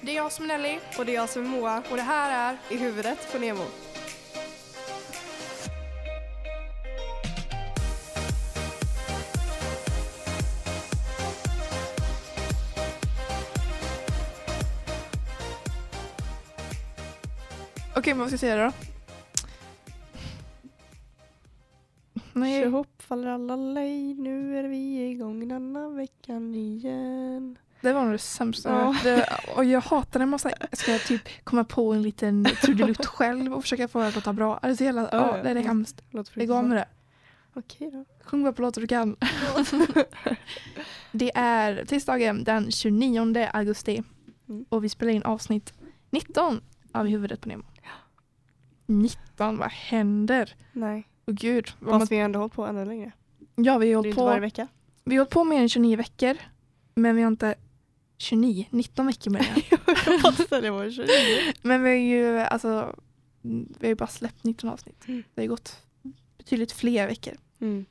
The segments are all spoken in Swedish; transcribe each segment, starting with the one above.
Det är jag som är Nelly Och det är jag som är Moa. och det här är I huvudet på Nemo. Okej, vad ska jag säga då? Nej, Tjohopp faller alla lej, nu är vi igång denna veckan igen det var nog det sämsta Ja. det, Och jag hatar när man här- ska typ komma på en liten trudelutt själv och försöka få det att låta bra. Alltså hela, Ja, ja, det är hemskt. Lägg av med det. Okej då. Sjung bara på låtar du kan. Det är tisdagen den 29 augusti Mm. och vi spelar in avsnitt 19 av I huvudet på Nemo. 19, vad händer? Nej, Åh gud. Vad man, fast vi har ändå hållit på ännu längre. ja, vi har hållit inte varje på, vecka. vi har hållit på mer än 29 veckor men vi har inte 29, 19 veckor med det. Jag det var 29. Men vi har ju alltså, vi har ju bara släppt 19 avsnitt. Mm. Det har ju gått betydligt fler veckor. Mm.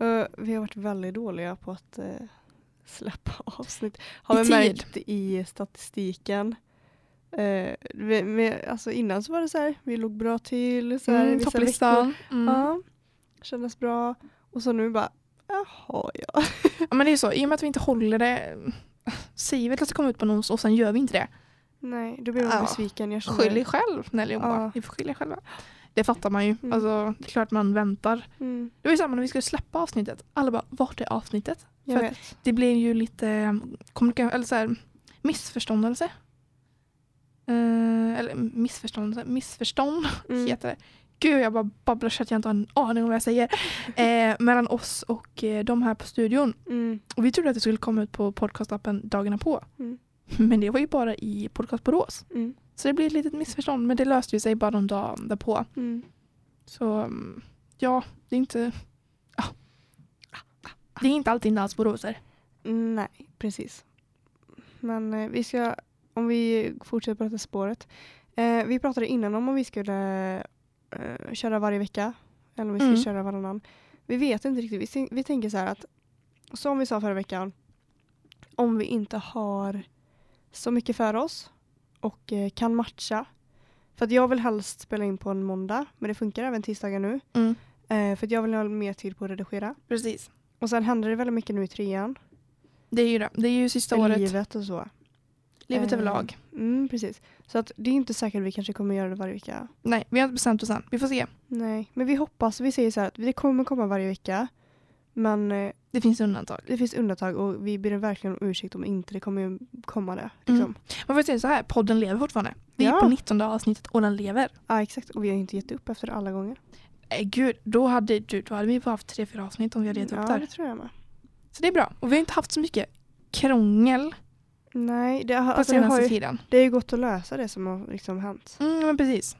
Uh, vi har varit väldigt dåliga på att uh, släppa avsnitt. Har I vi märkt i statistiken. Uh, vi, vi, alltså innan så var det så här, vi låg bra till. Så här, Mm, topplistan. Mm. Ja, kändes bra. Och så nu bara, jaha ja. Ja, men det är så, i och med att vi inte håller det, säger vi att det ska komma ut på onsdag och sen gör vi inte det. Nej, då blir man Ja. besviken. Jag känner- Skyll er själv Nelly och. Ja. Ni får skylla er själva. Det fattar man ju. Mm. Alltså, det är klart man väntar. Mm, Det var ju samma när vi skulle släppa avsnittet. Alla bara, vart är avsnittet? jag För vet. Det blev ju lite eh, eller så här, missförståndelse. Eh, eller missförståndelse, missförstånd Mm. heter det. Gud, jag bara babblar så att jag inte har en aning om vad jag säger. Eh, mellan oss och eh, de här på studion. Mm. Och vi trodde att det skulle komma ut på podcastappen dagarna på. Mm. Men det var ju bara i Podcast Borås. Mm. Så det blev ett litet missförstånd. Men det löste ju sig bara någon dag därpå. Mm. Så mm, ja, det är inte... Ja. Det är inte alltid dans Boråser. Nej, precis. Men eh, vi ska, om vi fortsätter på detta spåret. Eh, vi pratade innan om om vi skulle eh, köra varje vecka. Eller om vi skulle Mm. köra varannan. Vi vet inte riktigt. Vi, vi tänker så här att, som vi sa förra veckan, om vi inte har så mycket för oss och eh, kan matcha. För att jag vill helst spela in på en måndag, men det funkar även tisdagar nu. Mm. Eh, för att jag vill ha mer tid på att redigera. Precis. Och sen händer det väldigt mycket nu i trean. Det är ju det. Det är ju sista året. Livet och så. Livet överlag. Mm, precis. Så att det är inte säkert att vi kanske kommer göra det varje vecka. Nej, vi har inte bestämt oss än. Vi får se. Nej, men vi hoppas. Vi säger så här att det kommer komma varje vecka. Men eh, Det finns undantag. det finns undantag och vi ber verkligen om ursäkt om inte det kommer komma det. Mm. Liksom. Man får säga så här, podden lever fortfarande. Vi är Ja. på 19 avsnittet och den lever. Ja, exakt. Och vi har inte gett upp efter det alla gånger. Eh, gud, då hade, du, då hade vi bara haft tre, fyra avsnitt om vi hade gett ja, upp det där. tror jag med. Så det är bra. Och vi har inte haft så mycket krångel Nej, det, har, på alltså, det, har ju, tiden. det är ju gått att lösa det som har liksom hänt. Mm, men precis.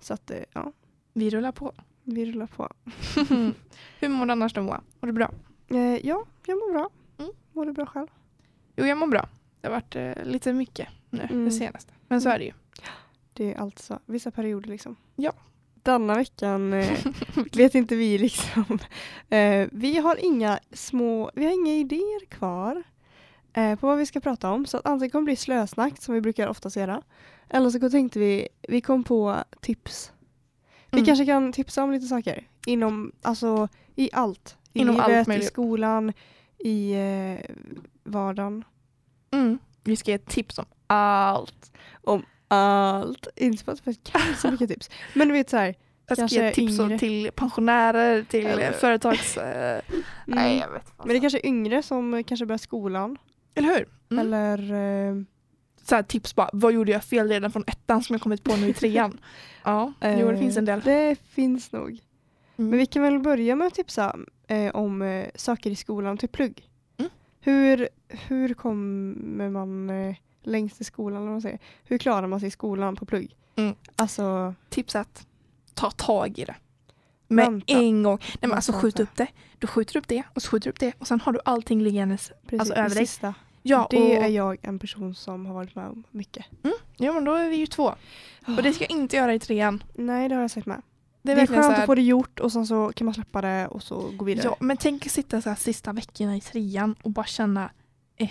Så att eh, ja, Vi rullar på. vi rullar på. Hur mår du annars då Moa? Mår du bra? Eh, ja, jag mår bra. Mm. Mår du bra själv? Jo, jag mår bra. Det har varit eh, lite mycket nu Mm. det senaste. Men så är det ju. Det är alltså vissa perioder liksom. Ja. Denna veckan eh, vet inte vi liksom. Eh, vi har inga små, vi har inga idéer kvar eh, på vad vi ska prata om. Så att antingen kommer det bli slösnack som vi brukar oftast göra. Eller så tänkte vi, vi kom på tips. Vi Mm. kanske kan tipsa om lite saker. Inom, alltså i allt. I Inom allt livet, i möjligt. skolan, i eh, vardagen. Mm. Vi ska ge tips om allt. Allt. Inte för att jag kan så mycket tips. Men du vet så här. Jag ska ge tips om yngre. till pensionärer, till Eller- företags... eh, Nej, Mm. jag vet. Men det är kanske är yngre som kanske börjar skolan. Eller hur? Mm. Eller eh, Så här, tips bara, vad gjorde jag fel redan från ettan som jag kommit på nu i trean? ja, jo det finns en del. Det finns nog. Mm. Men vi kan väl börja med att tipsa eh, om eh, saker i skolan till plugg. Mm. Hur, hur kommer man eh, längst i skolan? Eller vad man säger? Hur klarar man sig i skolan på plugg? Mm. Alltså, Tips ett, ta tag i det. Med Vänta. en gång. Nej men alltså skjut upp det. Du skjuter upp det och så skjuter upp det och sen har du allting liggandes. precis, Alltså, över dig. sista. Ja, det är jag en person som har varit med om mycket. ja men då är vi ju två. Och det ska jag inte göra i trean. Nej, det har jag sagt med. Det är, Det är skönt här, att få det gjort och sen så kan man släppa det och så gå vidare. ja, men tänk att sitta så här sista veckorna i trean och bara känna "Eh,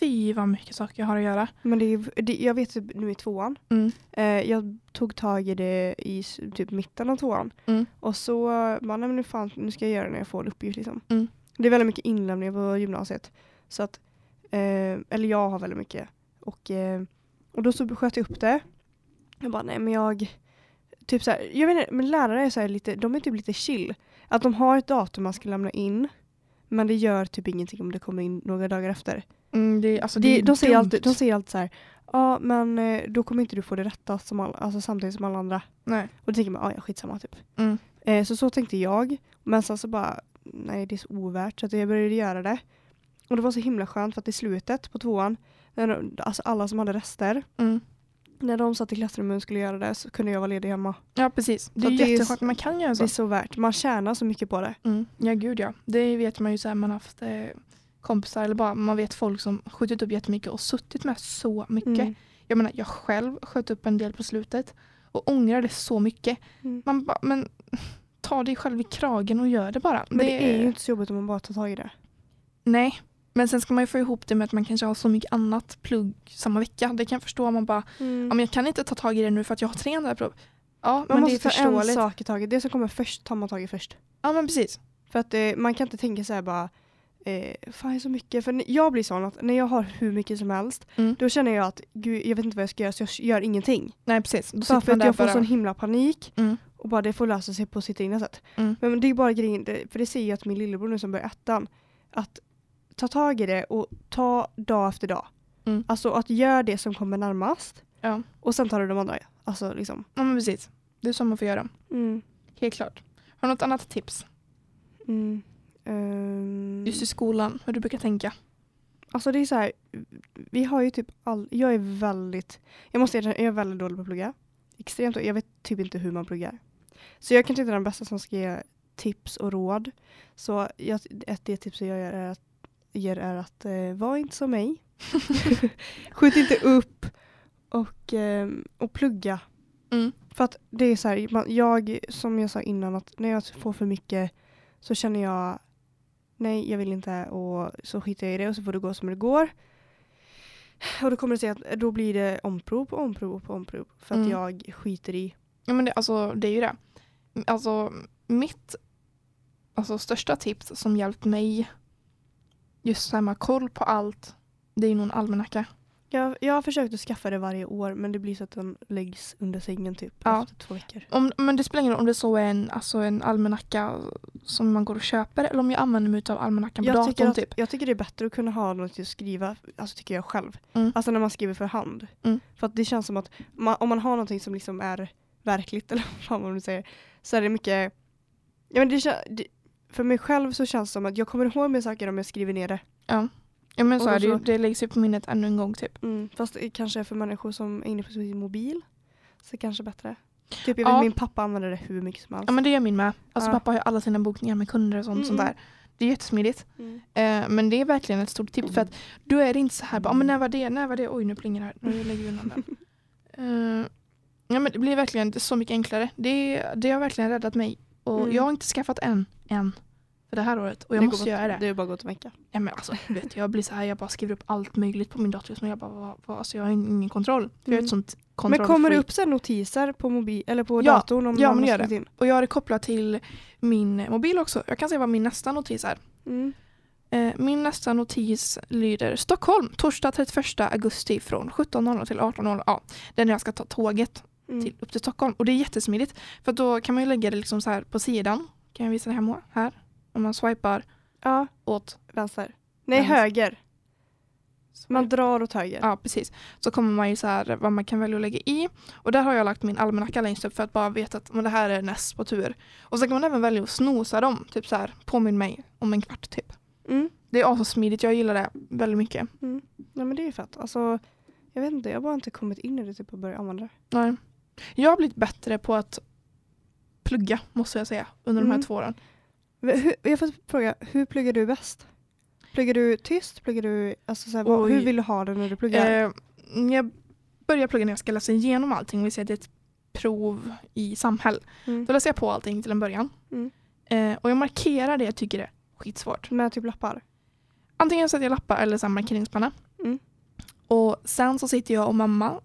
fy vad mycket saker jag har att göra. Men det är, det, jag vet typ nu i tvåan. Mm. Eh, jag tog tag i det i typ mitten av tvåan. Mm. Och så bara, nej men nu, fan, nu ska jag göra det när jag får en uppgift liksom. Mm. Det är väldigt mycket inlämningar på gymnasiet. Så att, eh, eller jag har väldigt mycket. Och, eh, och då så sköt jag upp det. Jag bara, nej men jag, typ så här, jag vet inte, men lärare är så lite, de är typ lite chill. Att de har ett datum man ska lämna in. Men det gör typ ingenting om det kommer in några dagar efter. Mm, det, alltså, det De, de, säger alltid, de säger alltid så här, ja men eh, då kommer inte du få det rätta som all, alltså, samtidigt som alla andra. Nej. Och då tänker man, ja skitsamma typ. Mm. Eh, så så tänkte jag. Men sen så bara, nej det är så ovärt. Så att jag började göra det. Och det var så himla skönt för att i slutet på tvåan, när alltså alla som hade rester, Mm. när de satt i klassrummet och skulle göra det så kunde jag vara ledig hemma. Ja precis. Det Så är det jätteskönt. Man kan göra Det är så. så värt. Man tjänar så mycket på det. Mm. Ja gud ja. Det vet man ju så här man har haft eh, kompisar eller bara man vet folk som skjutit upp jättemycket och suttit med så mycket. Mm. Jag menar jag själv sköt upp en del på slutet och ångrar det så mycket. Mm. Man bara, men ta dig själv i kragen och gör det bara. Men det är ju inte så jobbigt om man bara tar tag i det. Nej, men sen ska man ju få ihop det med att man kanske har så mycket annat plugg samma vecka. Det kan jag förstå om man bara, ja, men jag kan inte ta tag i det nu för att jag har tre andra prov. Ja, man men det är måste ta en sak i taget. Det som kommer först tar man tag i först. Ja men precis. För att eh, man kan inte tänka så här bara eh, fan så mycket. För jag blir sån att när jag har hur mycket som helst Mm. då känner jag att gud jag vet inte vad jag ska göra så jag gör ingenting. Nej precis. Då Bara för att jag får bara. sån himla panik Mm. och bara det får lösa sig på sitt egna sätt. Mm. Men det är bara grejen, för det ser jag att min lillebror nu som börjar ettan, att ta tag i det och ta dag efter dag. Mm. Alltså att göra det som kommer närmast Ja. och sen tar du de andra. Alltså liksom. ja men precis. Det är så man får göra. Mm. Helt klart. Har du något annat tips? Mm. Ehm, Just i skolan, hur du brukar tänka. Alltså det är så här, vi har ju typ all, jag är väldigt, jag måste erkänna, jag är väldigt dålig på att plugga. Extremt jag vet typ inte hur man pluggar. Så jag kanske inte är den bästa som ska ge tips och råd. Så jag, ett det tipset jag gör är att, ger är att eh, var inte som mig. Skjut inte upp och, eh, och plugga. Mm. För att det är så här, man, jag, som jag sa innan, att när jag får för mycket så känner jag nej, jag vill inte och så skiter jag i det och så får det gå som det går. Och då kommer det sig att då blir det omprov på omprov på omprov för att Mm. jag skiter i. Ja men det, alltså, det är ju det. Alltså mitt alltså, största tips som hjälpt mig just med koll på allt det är en almanacka. Jag, jag har försökt att skaffa det varje år men det blir så att den läggs under sängen typ Ja. efter två veckor. Om, men det spelar ingen roll om det så är en, alltså en almanacka som man går och köper eller om jag använder mig av almanackan på Jag datorn att, typ. jag tycker det är bättre att kunna ha något att skriva, alltså tycker jag själv. Mm. Alltså när man skriver för hand. Mm. För att det känns som att man, om man har någonting som liksom är verkligt eller vad man nu säger så är det mycket, ja men det för mig själv så känns det som att jag kommer ihåg med saker om jag skriver ner det. Ja. ja men så är det ju. Det läggs ju på minnet ännu en gång typ. Mm. Fast kanske för människor som är inne på sin mobil så kanske bättre. Typ jag Ja. vet min pappa använder det hur mycket som helst. Ja men det gör min med. Alltså Ja. pappa har ju alla sina bokningar med kunder och sånt, Mm, sånt där. Det är jättesmidigt. Mm. Eh, men det är verkligen ett stort tips för att då är det inte så här bara, "Ah, men när var det, när var det, oj nu plingar det här, nu lägger vi undan den. Eh, ja men det blir verkligen så mycket enklare. Det, det har verkligen räddat mig. Och Mm. jag har inte skaffat en än för det här året och jag Det måste göra det. Det är bara att gå till Mecka. Ja, men alltså, vet, jag blir så här, jag bara skriver upp allt möjligt på min dator nu. Jag bara, vad, vad, alltså, jag har ingen kontroll. För jag är Mm. ett sånt Men kontroll kommer det upp så notiser på mobil eller på Ja, datorn om ja, men det gör skrivit in? Och jag har det kopplat till min mobil också. Jag kan se vad min nästa notis är. Mm. Eh, min nästa notis lyder Stockholm, torsdag 31 augusti från 17.00 till 18.00. Ja, det är när jag ska ta tåget Mm. till, upp till Stockholm. Och det är jättesmidigt. För då kan man ju lägga det liksom så här på sidan. Kan jag visa det här, här. Om man swipar Ja, åt vänster. Nej, Vänster. höger. Man drar åt höger. Ja, precis. Så kommer man ju så här vad man kan välja att lägga i. Och där har jag lagt min almanacka längst upp för att bara veta att men det här är näst på tur. Och så kan man även välja att snosa dem. Typ så här, påminn mig om en kvart typ. Mm. Det är smidigt, jag gillar det väldigt mycket. Mm. Nej men det är ju fett. Alltså, jag vet inte, jag har bara inte kommit in i det typ och börjat använda det. Nej. Jag har blivit bättre på att plugga, måste jag säga, under de Mm. här två åren. Jag får fråga, hur pluggar du bäst? Pluggar du tyst? Pluggar du, alltså, så här, hur vill du ha det när du pluggar? Eh, jag börjar plugga när jag ska läsa igenom allting. Vi säger att det är ett prov i samhäll. Mm. Då läser jag på allting till en början. Mm. Eh, och jag markerar det jag tycker är skitsvårt. Med typ lappar? Antingen sätter jag lappar eller så här markeringspenna. Mm. Och sen så sitter jag och mamma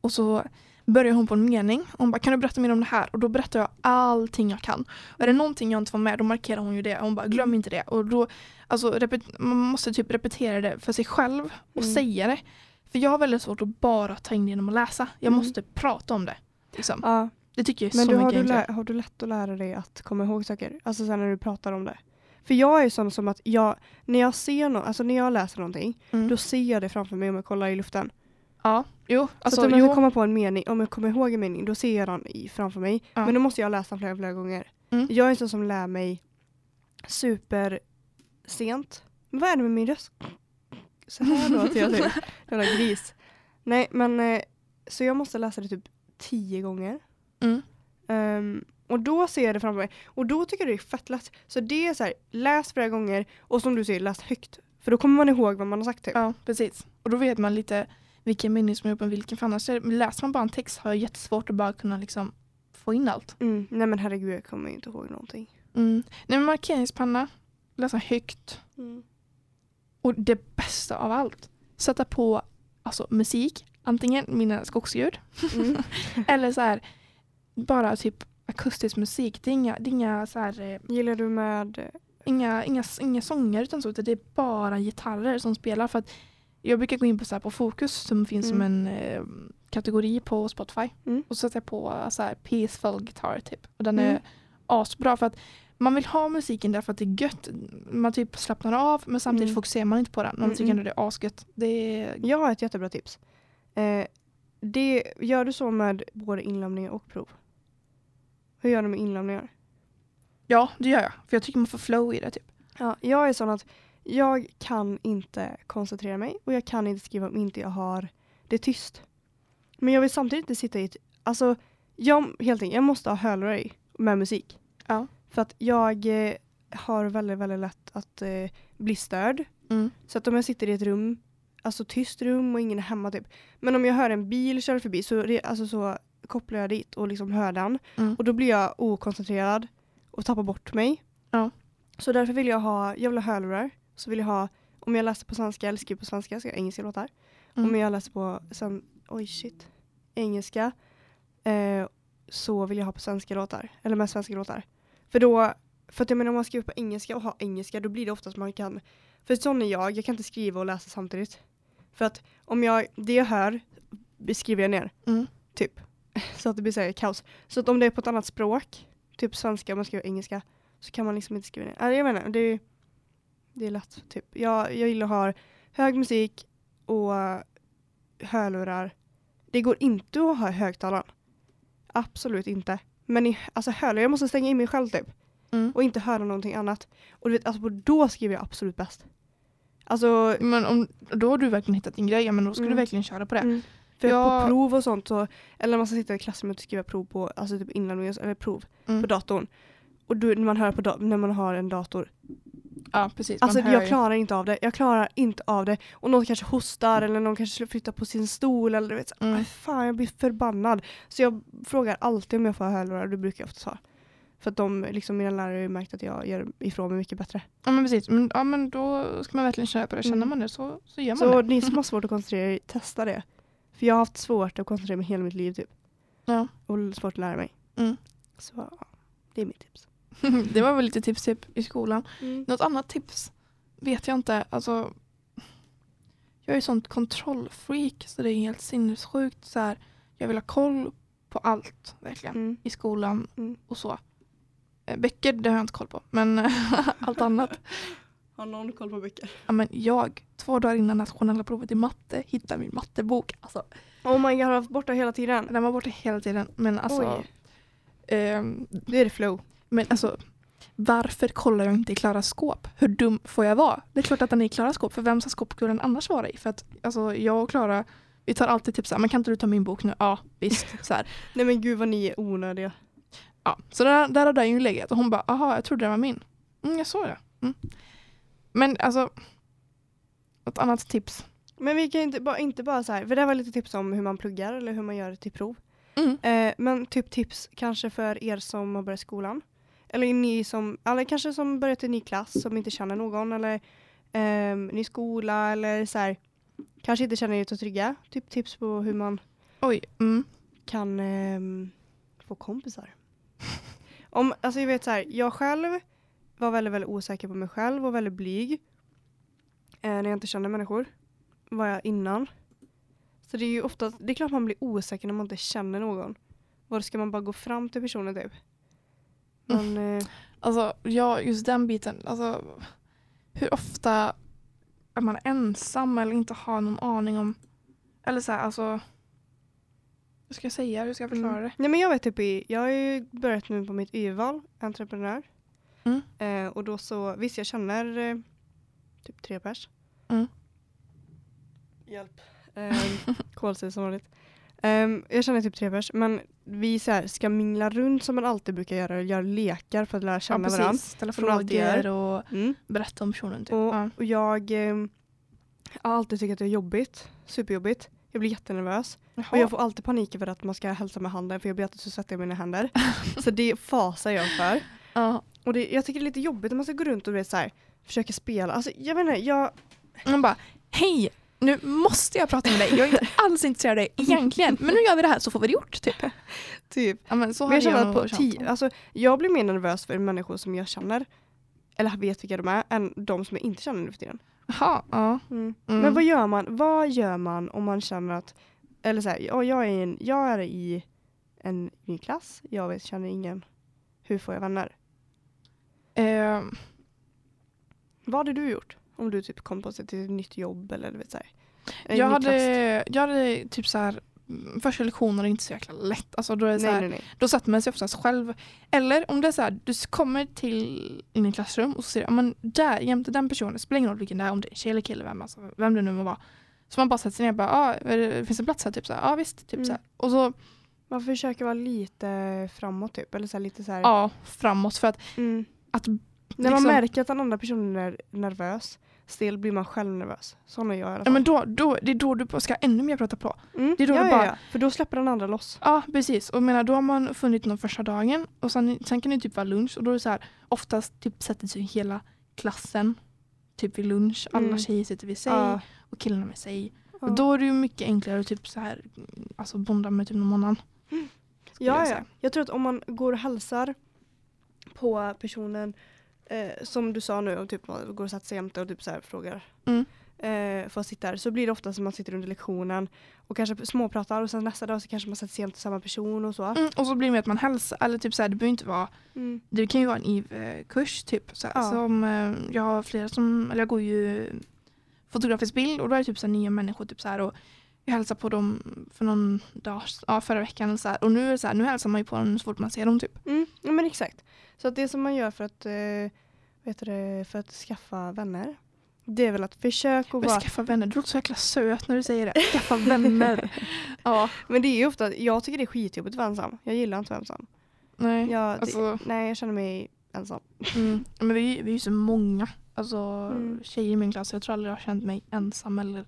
och så börjar hon på en mening. Hon bara, kan du berätta mer om det här? Och då berättar jag allting jag kan. Och är det någonting jag inte får med, då markerar hon ju det. Hon bara, glöm inte det. Och då, alltså, man måste typ repetera det för sig själv och Mm. säga det. För jag har väldigt svårt att bara ta in det genom att läsa. Jag Mm. måste prata om det. Liksom. Ja, Det tycker jag är men så du, har, mycket du lä- har du lätt att lära dig att komma ihåg saker? Alltså sen när du pratar om det. För jag är sån som att jag, när jag ser no- alltså när jag läser någonting, Mm. då ser jag det framför mig om jag kollar i luften. Ja, jo. Alltså, så att om jag jo. komma på en mening, om jag kommer ihåg en mening, då ser jag den i, framför mig. Ja. Men då måste jag läsa den flera, flera gånger. Mm. Jag är en sån som lär mig super sent. Men vad är det med min röst? Så här då till jag typ. Jävla gris. Nej men eh, så jag måste läsa det typ tio gånger. Mm. Ehm, och då ser jag det framför mig. Och då tycker jag det är fett lätt. Så det är så här, läs flera gånger och som du säger, läs högt. För då kommer man ihåg vad man har sagt typ. Ja, precis. Och då vet man lite vilken mening som är uppe vilken. För annars är- läser man bara en text har jag jättesvårt att bara kunna liksom få in allt. Mm, nej men herregud jag kommer ju inte ihåg någonting. Mm. Nej, men markeringspanna, läsa högt. Och det bästa av allt, sätta på alltså, musik. Antingen mina skogsljud Mm. eller så här bara typ akustisk musik. Det är inga, det är inga, så här, eh, Gillar du med... eh, inga, inga, inga sånger utan så, utan det är bara gitarrer som spelar. För att jag brukar gå in på, så här, på Fokus som finns som en eh, kategori på Spotify. Mm. Och så sätter jag på så här, peaceful guitar typ. Och den Mm. är asbra för att man vill ha musiken därför att det är gött. Man typ slappnar av men samtidigt Mm. fokuserar man inte på den. Man Mm, tycker mm. ändå det är asgött. Det är, Jag har ett jättebra tips. Eh, det, gör du så med både inlämningar och prov? Hur gör du med inlämningar? ja, det gör jag. För jag tycker man får flow i det typ. Ja, jag är sån att jag kan inte koncentrera mig och jag kan inte skriva om inte jag har det tyst. Men jag vill samtidigt inte sitta i ett... Alltså, jag, helt enkelt, jag måste ha hörlurar i med musik. Ja. För att jag eh, har väldigt, väldigt lätt att eh, bli störd. Mm. Så att om jag sitter i ett rum, alltså tyst rum och ingen är hemma typ. Men om jag hör en bil köra förbi så, alltså, så kopplar jag dit och liksom hör den. Mm. Och då blir jag okoncentrerad och tappar bort mig. Ja. Så därför vill jag ha, jag vill ha hörlurar. Så vill jag ha, om jag läser på svenska eller skriver på svenska så jag engelska låtar. Mm. Om jag läser på, sen, oj shit, engelska. Eh, så vill jag ha på svenska låtar. Eller med svenska låtar. För då, för att jag menar om man skriver på engelska och har engelska då blir det oftast man kan, för sån är jag, jag kan inte skriva och läsa samtidigt. För att om jag, det jag hör skriver jag ner, Mm. typ. Så att det blir så här kaos. Så att om det är på ett annat språk, typ svenska, om man skriver engelska, så kan man liksom inte skriva ner. Alltså, jag menar, det, är- det är lätt. Typ. Jag, jag gillar att ha hög musik och hörlurar. Det går inte att ha högtalaren. Absolut inte. Men i, alltså hörlurar, jag måste stänga in mig själv typ. Mm. Och inte höra någonting annat. Och du vet, alltså, då skriver jag absolut bäst. Alltså, Men om, då har du verkligen hittat din grej, men då ska Mm. du verkligen köra på det. Mm. För Jag- på prov och sånt så, eller när man ska sitta i klassrummet och skriva prov på, alltså typ inlämningar eller prov Mm. på datorn. Och då, när man hör på när man har en dator. Ja, precis. Alltså jag ju. klarar inte av det. Jag klarar inte av det. Och någon kanske hostar eller någon kanske flyttar på sin stol eller du vet. så- Mm. Fan jag blir förbannad. Så jag frågar alltid om jag får hörlurar och det brukar jag ofta ha. För att de, liksom mina lärare har ju märkt att jag gör ifrån mig mycket bättre. Ja men precis, men, ja, men då ska man verkligen köra på det. Känner Mm. man det så, så gör man Så det. ni som har svårt att koncentrera er, testa det. För jag har haft svårt att koncentrera mig hela mitt liv typ. Ja. Och svårt att lära mig. Mm. Så det är mitt tips. det var väl lite tips typ, i skolan. Något annat tips vet jag inte. Alltså, jag är sånt kontrollfreak så det är helt sinnessjukt. Så här, jag vill ha koll på allt verkligen Mm. i skolan Mm. och så. Eh, Böcker det har jag inte koll på men allt annat. Har någon koll på böcker? Ja, men jag, två dagar innan nationella provet i matte hittade min mattebok. Alltså, Oh my god, har haft borta hela tiden? den var borta hela tiden. Men alltså, ehm, Det är det flow. Men alltså, varför kollar jag inte i Klaras skåp? Hur dum får jag vara? Det är klart att den är i Klaras skåp, för vem ska skåp skulle den annars vara i? För att alltså, jag och Klara, vi tar alltid typ såhär, men kan inte du ta min bok nu? Ja, visst. Så, här. Nej men gud vad ni är onödiga. Ja. så där, där har den ju legat och hon bara, aha, jag trodde det var min. Mm, jag såg det. Mm. Men alltså, ett annat tips. Men vi kan inte bara, inte bara så här, för det här var lite tips om hur man pluggar eller hur man gör till prov. Mm. Eh, men typ tips kanske för er som har börjat skolan. Eller ni som, eller kanske som börjat i ny klass som inte känner någon eller eh, ny skola eller så här. kanske inte känner er så trygga. Typ tips på hur man Oj. Mm. kan ehm, få kompisar. Om, alltså jag vet så här, jag själv var väldigt, väldigt osäker på mig själv och väldigt blyg. Eh, när jag inte kände människor. Var jag innan. Så det är ju ofta, det är klart man blir osäker när man inte känner någon. Var ska man bara gå fram till personen typ? Men, eh, Alltså, ja, just den biten. Alltså, hur ofta är man ensam eller inte har någon aning om... Eller så här, alltså... Hur ska jag säga? Hur ska jag förklara det? Nej men jag vet typ jag har ju börjat nu på mitt Y-val, entreprenör. Mm. Eh, och då så, visst jag känner eh, typ tre pers. Mm. Hjälp. Eh, som vanligt. Ehm, jag känner typ tre pers, men vi så här, ska mingla runt som man alltid brukar göra, och göra lekar för att lära känna varandra. Ställa som man alltid frågor och Mm. berätta om personen. Typ. Och, Ja. och jag ehm, har alltid tyckt att det är jobbigt, superjobbigt. Jag blir jättenervös. Och Jaha. jag får alltid panik över att man ska hälsa med handen för jag blir alltid så svettig i mina händer. så det fasar jag för. Ja. Och det, jag tycker det är lite jobbigt när man ska gå runt och vet, så här, försöka spela. Alltså, jag vet inte, jag... Man bara, hej! Nu måste jag prata med dig. Jag är inte alls intresserad av dig egentligen. Men nu gör vi det här så får vi det gjort. Typ. Typ. Ja, men så Men jag känner på alltså, jag blir mer nervös för människor som jag känner. Eller vet vilka de är, än de som jag inte känner nu för tiden. Jaha, ja. Mm. Mm. Men vad gör man? Vad gör man om man känner att, eller så här, ja, jag, är en, jag är i en ny klass, jag vet, känner ingen. Hur får jag vänner? Eh, Vad hade du gjort? Om du typ kom på sig till ett nytt jobb eller du vet så här. jag, hade, jag hade typ så här mm, Första lektionen är inte så jäkla lätt. Alltså då, är det så Nej, här, nej, nej. då sätter man sig oftast själv. Eller om det är så här, du kommer till in i klassrum och så ser du, men där jämte den personen, spelar ingen roll vilken det är, om det är tjej eller kille, vem, alltså, vem det nu må vara. Så man bara sätter sig ner och bara, ah, finns det plats här? Typ så här, ja visst. Typ Mm. så här. Och så, Man försöker vara lite framåt typ. Eller så här, lite så här. ja, framåt. För att, Mm. att När man liksom- märker att den andra personen är nervös, stel blir man själv nervös. Sån är jag i alla ja, fall. men då, då, det är då du ska ännu mer prata på. mm. det är då ja, du ja, bara- ja. För då släpper den andra loss. Ja, precis. Och menar, då har man funnit någon första dagen och sen, sen kan det typ vara lunch och då är det så här, oftast typ sätter sig hela klassen typ vid lunch. Alla Mm. tjejer sitter vid sig Ja. och killarna med sig. Ja. Och då är det ju mycket enklare att typ så här, alltså bonda med typ någon annan. skulle jag Ja, ja. Jag tror att om man går och hälsar på personen eh, som du sa nu, och typ man går och sätter sig jämte och typ så frågar Mm. eh, för att sitta där, så blir det ofta som man sitter under lektionen och kanske småpratar och sen nästa dag så kanske man sätter sig jämte samma person och så. Mm, och så blir det med att man hälsar, eller typ så här, det behöver inte vara, Mm. det kan ju vara en IV-kurs typ. Så här, Ja. som, eh, jag har flera som, eller jag går ju fotografisk bild och då är det typ så här, nya människor typ så här och jag hälsade på dem för någon dag, ja, förra veckan eller så här, och nu är så här, nu hälsar man ju på dem så fort man ser dem typ. Mm. Ja men exakt. Så att det som man gör för att, eh, vet du, för att skaffa vänner, det är väl att försöka Men vara skaffa vänner, du låter så jäkla söt när du säger det. Skaffa vänner. ja, Men det är ju ofta, jag tycker det är skitjobbigt att vara ensam. Jag gillar inte att vara ensam. nej. Jag, Alltså, nej, jag känner mig ensam. mm, men vi, vi är ju så många. Alltså Mm. tjejer i min klass, jag tror aldrig jag har känt mig ensam eller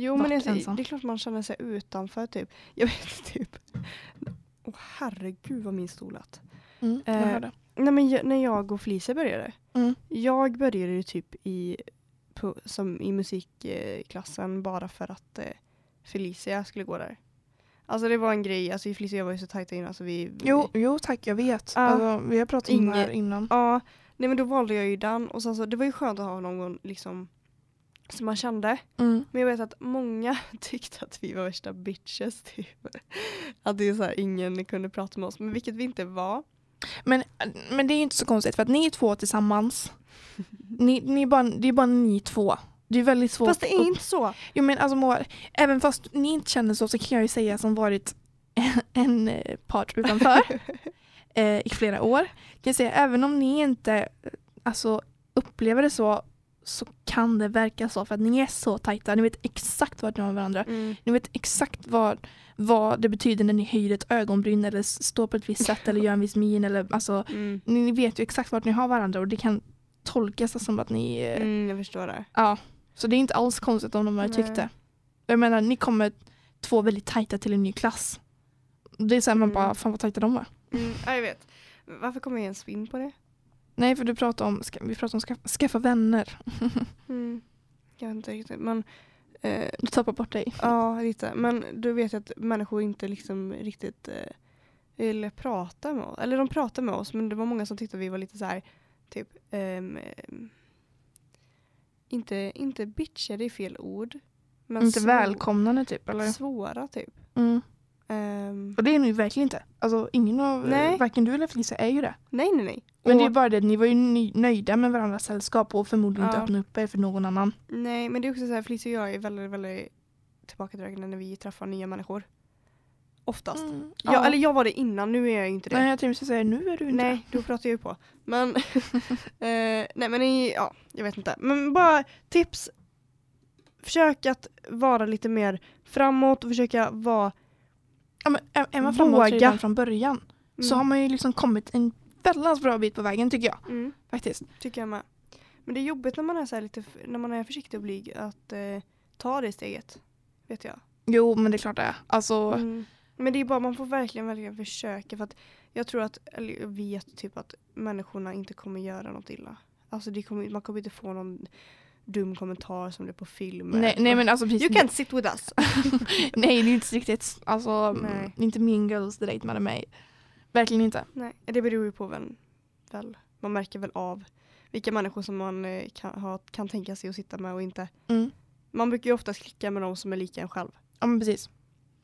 Jo men det, ensam? det är klart man känner sig utanför typ. Jag vet typ. Åh herregud vad min stol lät. mm, jag Eh, hörde. Nej men jag, när jag och Felicia började. Mm. Jag började ju typ i, på, som i musikklassen bara för att eh, Felicia skulle gå där. Alltså det var en grej, alltså Felicia och jag var ju så tajta innan. Alltså vi, Jo, jo tack, jag vet. Ja. Alltså, vi har pratat om det här innan. Ja, nej men då valde jag ju den och sen så, det var ju skönt att ha någon liksom som man kände. Mm. Men jag vet att många tyckte att vi var värsta bitches typ. Att det är så här, ingen kunde prata med oss, men vilket vi inte var. Men, men det är ju inte så konstigt för att ni är två tillsammans. Ni, ni bara, det är bara ni två. Det är väldigt svårt. Fast det är inte så. Jo, men alltså, Moa, även fast ni inte känner så så kan jag ju säga som varit en eh, part utanför eh, i flera år. Kan jag säga, även om ni inte eh, alltså, upplever det så så kan det verka så för att ni är så tajta. Ni vet exakt vart ni har varandra. Mm. Ni vet exakt vad, vad det betyder när ni höjer ett ögonbryn eller står på ett visst sätt eller gör en viss min. Eller, alltså, Mm. ni, vet ju exakt vart ni har varandra och det kan tolkas som att ni... eh, Mm, jag förstår det. Ja, så det är inte alls konstigt om de här Nej. tyckte. Jag menar, ni kommer två väldigt tajta till en ny klass. Det är så här man Mm. bara, fan vad tajta de var. Mm, ja, jag vet. Varför kommer jag ens in på det? Nej, för du pratar om, vi pratar om skaffa, skaffa vänner. Mm. Jag vet inte riktigt. Men Eh, Du tappar bort dig. ja, lite. Men du vet att människor inte liksom riktigt eh, vill prata med oss. Eller de pratar med oss men det var många som tyckte att vi var lite så här typ ehm, inte, inte bitchiga, det är fel ord. Men inte välkomnande typ eller? Svåra typ. Mm. Ehm, Och det är ni verkligen inte. Alltså ingen av, Nej. varken du eller Felicia är ju det. nej, nej, nej. Men det är bara det, att ni var ju nöjda med varandras sällskap och förmodligen inte Ja. öppna upp er för någon annan. Nej, men det är också så här, Felicia och jag är väldigt, väldigt tillbakadragna när vi träffar nya människor. Oftast. Mm. Ja, eller jag var det innan, nu är jag ju inte det. Nej jag tänkte säga nu är du inte Nej, då pratar jag ju på. Men, eh, nej men ja, jag vet inte. Men bara tips. Försök att vara lite mer framåt och försöka vara, Ja, men är, är man framåt redan från början så Mm. har man ju liksom kommit en väldigt bra bit på vägen tycker jag. mm, Faktiskt. tycker jag med. Men det är jobbigt när man är så lite, när man är försiktig och blyg att eh, ta det steget. Vet jag. Jo men det är klart det är. Alltså, Mm. Men det är bara, man får verkligen, verkligen försöka för att jag tror att, eller jag vet typ att människorna inte kommer göra något illa. Alltså kommer, man kommer inte få någon dum kommentar som det är på film. nej, nej men alltså precis. You can't sit with us. nej det är inte riktigt, alltså Nej. inte mean girls direkt med mig. Verkligen inte. nej, det beror ju på vem, väl. Man märker väl av vilka människor som man eh, kan, ha, kan tänka sig att sitta med och inte. Mm. Man brukar ju oftast klicka med de som är lika en själv. Ja men precis.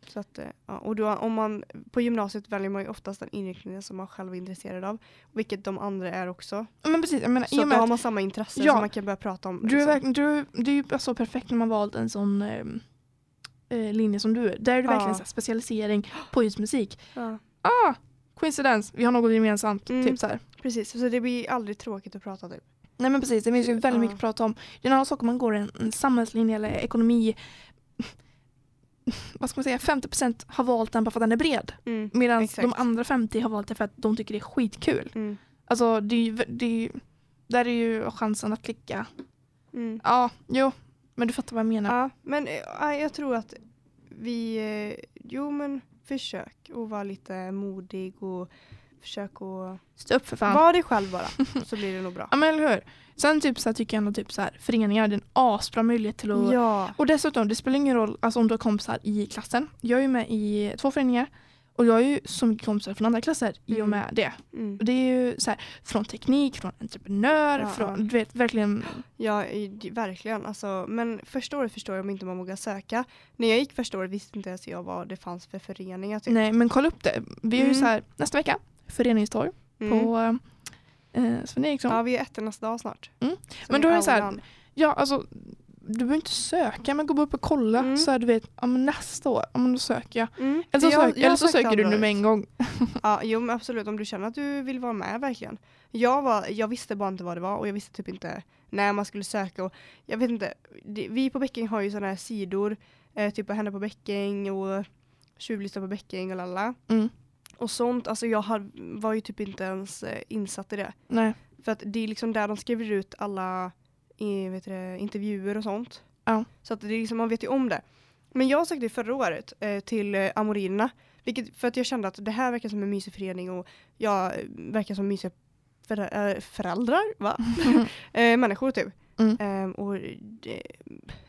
Så att, eh, ja, och då, om man, på gymnasiet väljer man ju oftast den inriktningen som man själv är intresserad av. Vilket de andra är också. Ja, men precis, jag menar, Så att då har man samma intresse Ja. som man kan börja prata om. du är liksom. du, det är ju så perfekt när man valt en sån eh, eh, linje som du är. Där är det Ja. verkligen så här specialisering på just musik. Ja, Ah, coincidence, vi har något gemensamt. Mm. Typ så här. precis, så det blir aldrig tråkigt att prata typ. Nej men precis, det finns ju väldigt Ja. mycket att prata om. Det är en annan sak om man går en, en samhällslinje eller ekonomi. Vad ska man säga, 50% har valt den bara för att den är bred. Mm. Medan de andra 50 har valt det för att de tycker det är skitkul. Mm. Alltså det är ju, det är ju, där är ju chansen att klicka. Mm. Ja, jo. Men du fattar vad jag menar. Ja, men eh, jag tror att vi, eh, jo men försök att vara lite modig och försök att Stå upp för fan. vara dig själv bara. så blir det nog bra. Ja men eller hur. Sen typ så här, tycker jag ändå typ så här, föreningar det är en asbra möjlighet till att Ja. Och dessutom, det spelar ingen roll alltså, om du har kompisar i klassen. Jag är ju med i två föreningar och jag har ju så mycket kompisar från andra klasser i och Mm. med det. Mm. Och det är ju så här, från teknik, från entreprenör, Ja, från, ja. du vet verkligen. Ja, verkligen. Alltså, men första året förstår jag om inte man vågar söka. När jag gick första året visste inte ens jag vad det fanns för föreningar. Typ. Nej men kolla upp det. Vi är ju Mm. så här, nästa vecka, föreningstorg Mm. på eh, Sven Eriksson. Ja, Ja. vi är ettornas dag snart. Mm. Men då är det så här, aulan. alltså du behöver inte söka men gå upp och kolla Mm. så här, du vet, ja, men nästa år, ja, men då söker jag. Mm. Eller så, Jag- sök, jag eller så söker du nu med en gång. Ja, jo men absolut om du känner att du vill vara med verkligen. Jag, var, jag visste bara inte vad det var och jag visste typ inte när man skulle söka. Och jag vet inte, vi på Bäcking har ju sådana här sidor, eh, typ Hända på Bäcking och Tjuvlyssna på Bäcking och lalla. Mm. Och sånt, alltså jag har, var ju typ inte ens eh, insatt i det. Nej. För att det är liksom där de skriver ut alla eh, vet du, det, intervjuer och sånt. Ja. Så att det är liksom, man vet ju om det. Men jag sökte förra året eh, till eh, Amorinerna. Vilket, för att jag kände att det här verkar som en mysig förening och jag eh, verkar som mysiga förä- eh, föräldrar, va? eh, människor typ. Mm. Ehm, och det,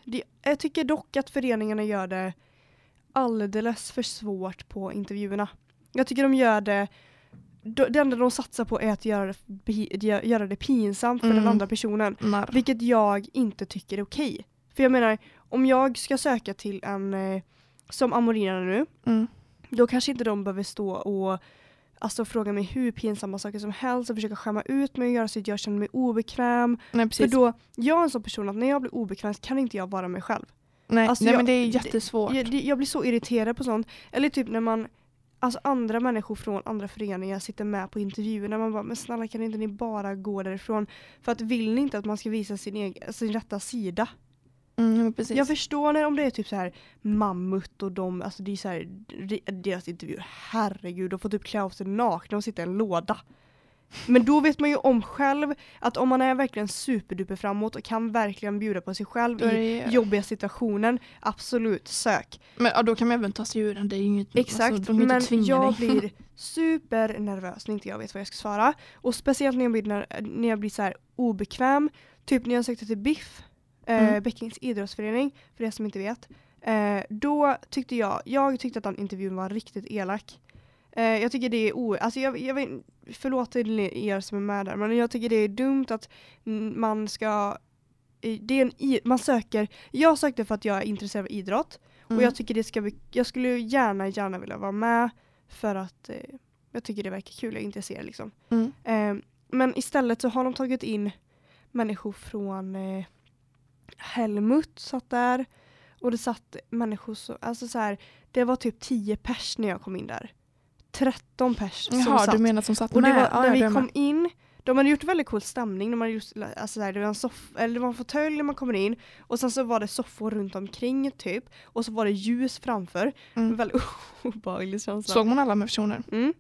det, jag tycker dock att föreningarna gör det alldeles för svårt på intervjuerna. Jag tycker de gör det det enda de satsar på är att göra det, göra det pinsamt för den Mm. andra personen. Narr. Vilket jag inte tycker är okej. För jag menar, om jag ska söka till en eh, som Amorina nu, Mm. då kanske inte de behöver stå och alltså, fråga mig hur pinsamma saker som helst och försöka skämma ut mig och göra så att jag känner mig obekväm. Nej För då, jag är en sån person att när jag blir obekväm så kan inte jag vara mig själv. Nej, Alltså, nej jag- men det är jättesvårt. Jag, jag blir så irriterad på sånt. Eller typ när man Alltså andra människor från andra föreningar sitter med på intervjuerna. Man bara, men snälla kan inte ni bara gå därifrån? För att vill ni inte att man ska visa sin, egen, sin rätta sida? Mm. Jag förstår när om det är typ så här mammut och de, alltså det är så här, de- deras intervjuer, herregud, de får typ klä av sig nakna och sitta i en låda. Men då vet man ju om själv att om man är verkligen superduper framåt och kan verkligen bjuda på sig själv i jobbiga situationen, absolut sök. Men ja, då kan man även ta sig ur den. Det är inget, Exakt, alltså, kan ju men jag dig. blir supernervös när inte jag vet vad jag ska svara. Och speciellt när jag blir, när, jag blir så här obekväm, typ när jag sökte till BIFF eh, Mm. Beckings idrottsförening, för er som inte vet. Eh, då tyckte jag, jag tyckte att den intervjun var riktigt elak. Eh, jag tycker det är o... Alltså jag, jag vet, förlåt till er som är med där, men jag tycker det är dumt att man ska... Det är en, man söker, jag sökte för att jag är intresserad av idrott Mm. och jag tycker det ska bli, jag skulle gärna, gärna vilja vara med för att eh, jag tycker det verkar kul, jag är intresserad liksom. Mm. Eh, men istället så har de tagit in människor från eh, Helmut satt där. Och det satt människor så, alltså så här, det var typ 10 pers när jag kom in där. 13 pers som Jaha, satt. du menar som satt och det var, Ja, när vi kom med. in, de hade gjort väldigt cool stämning. De hade just, alltså så här, det var en soff, eller det var en fåtölj när man kommer in och sen så var det soffor runt omkring typ. Och så var det ljus framför. Mm. väldigt obehaglig känsla. Såg man alla med personer? Mm.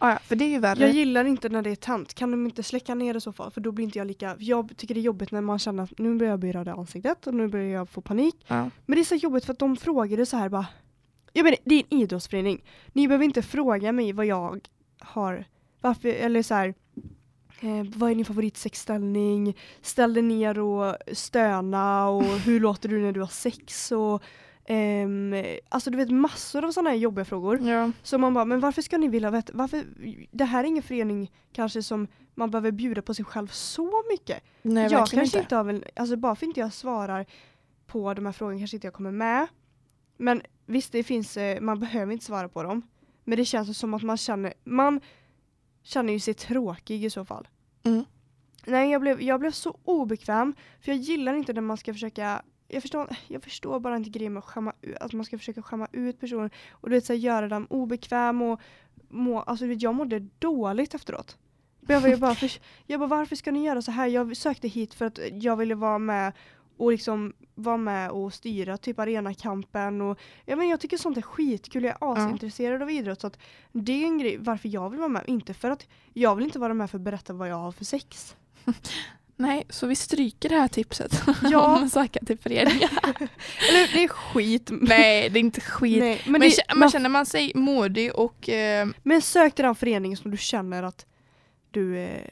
Ah, ja, för det är ju värre. Jag gillar inte när det är tänt. Kan de inte släcka ner det så fall? För då blir inte jag lika... Jag tycker det är jobbigt när man känner att nu börjar jag bli röd i ansiktet och nu börjar jag få panik. ja. Men det är så jobbigt för att de frågade så här bara... Jag menar, det är en idrottsförening. Ni behöver inte fråga mig vad jag har... Varför, eller så här... Eh, vad är din favoritsexställning? Ställ dig ner och stöna och hur låter du när du har sex? Och, ehm, alltså du vet massor av sådana här jobbiga frågor. ja. Så man bara, men varför ska ni vilja veta? Varför? Det här är ingen förening kanske som man behöver bjuda på sig själv så mycket. Nej, jag kanske inte. inte har väl, alltså bara för inte jag svarar på de här frågorna kanske inte jag kommer med. Men visst, det finns, eh, man behöver inte svara på dem. Men det känns som att man känner, man känner ju sig tråkig i så fall. Mm. Nej, jag blev, jag blev så obekväm. För jag gillar inte när man ska försöka jag förstår, jag förstår bara inte grejen med att, skämma, att man ska försöka skämma ut personer och du vet, så här, göra dem obekväm och må, alltså, du vet, jag mådde dåligt efteråt. Jag bara, jag, bara, för, jag bara, varför ska ni göra så här? Jag sökte hit för att jag ville vara med och liksom vara med och styra typ arenakampen och ja, men jag tycker sånt är skitkul. Jag är asintresserad av idrott så att det är en grej varför jag vill vara med. Inte för att jag vill inte vara med för att berätta vad jag har för sex. Nej, så vi stryker det här tipset. Ja. Om söka till föreningar. Eller det är skit. Nej, det är inte skit. Nej, men, men det, man, man känner man sig modig och eh, men sök till den föreningen som du känner att du eh,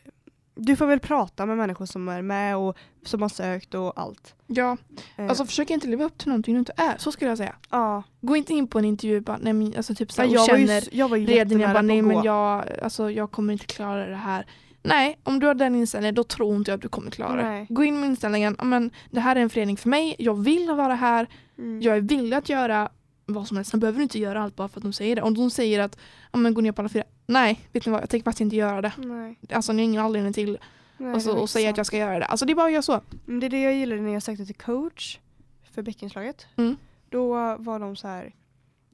du får väl prata med människor som är med och som har sökt och allt. ja, Eh, alltså försök inte leva upp till någonting du inte är. Så skulle jag säga. ja. Gå inte in på en intervju bara, nej men alltså typ så här, jag, ju, känner s- jag var ju redan jag bara, nej men jag, alltså, jag kommer inte klara det här. Nej, om du har den inställningen då tror inte jag att du kommer klara det. Gå in med inställningen, "Ja, men det här är en förening för mig, jag vill vara här, Mm. jag är villig att göra vad som helst. Sen behöver du inte göra allt bara för att de säger det. Om de säger att men gå ner på alla fyra, nej, vet ni vad, jag tänker faktiskt inte göra det. Nej, Alltså ni har ingen anledning till nej, alltså, är att säga att jag ska göra det. Alltså det är bara att göra så. Men det är det jag gillade när jag sökte till coach för bäckenslaget. Mm. Då var de så här.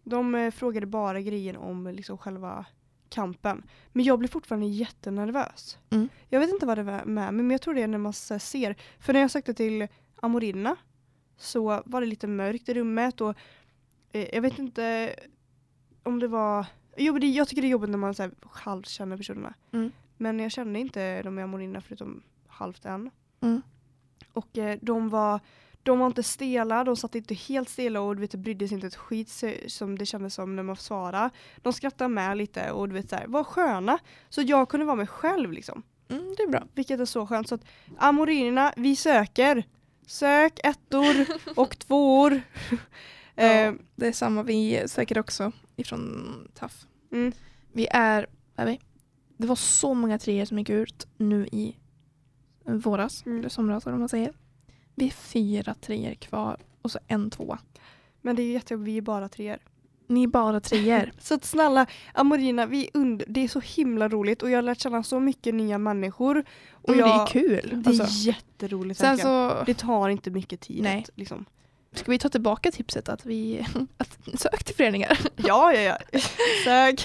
De eh, frågade bara grejen om liksom själva kampen. Men jag blev fortfarande jättenervös. Mm. Jag vet inte vad det var med men jag tror det är när man ser. För när jag sökte till Amorina så var det lite mörkt i rummet och eh, jag vet inte om det var Jo, det, jag tycker det är jobbigt när man så här, halvt känner personerna. Mm. Men jag kände inte de i Amorina förutom halvt än. Mm. Och eh, de var de var inte stela, de satt inte helt stela och du vet, brydde sig inte ett skit som det kändes som när man svarade. De skrattade med lite och du vet så här, var sköna. Så jag kunde vara mig själv liksom. Mm, det är bra. Vilket är så skönt. Så att Amorinerna, vi söker. Sök ettor och tvåor. Ja. eh, Det är samma, vi söker också ifrån TAF. mm, Vi är, är vi? Det var så många treor som gick ut nu i våras, Mm. eller somras vad man säger. Vi är fyra treor kvar och så en tvåa. men det är ju jättejobbigt, vi är bara treor. Ni är bara treor. Så att snälla, Amorina, vi und- det är så himla roligt och jag har lärt känna så mycket nya människor. Och det jag, är kul. Det är Alltså. jätteroligt Sen så Det tar inte mycket tid. Nej. Liksom. Ska vi ta tillbaka tipset att vi att sök till föreningar. Ja, ja, ja. Sök.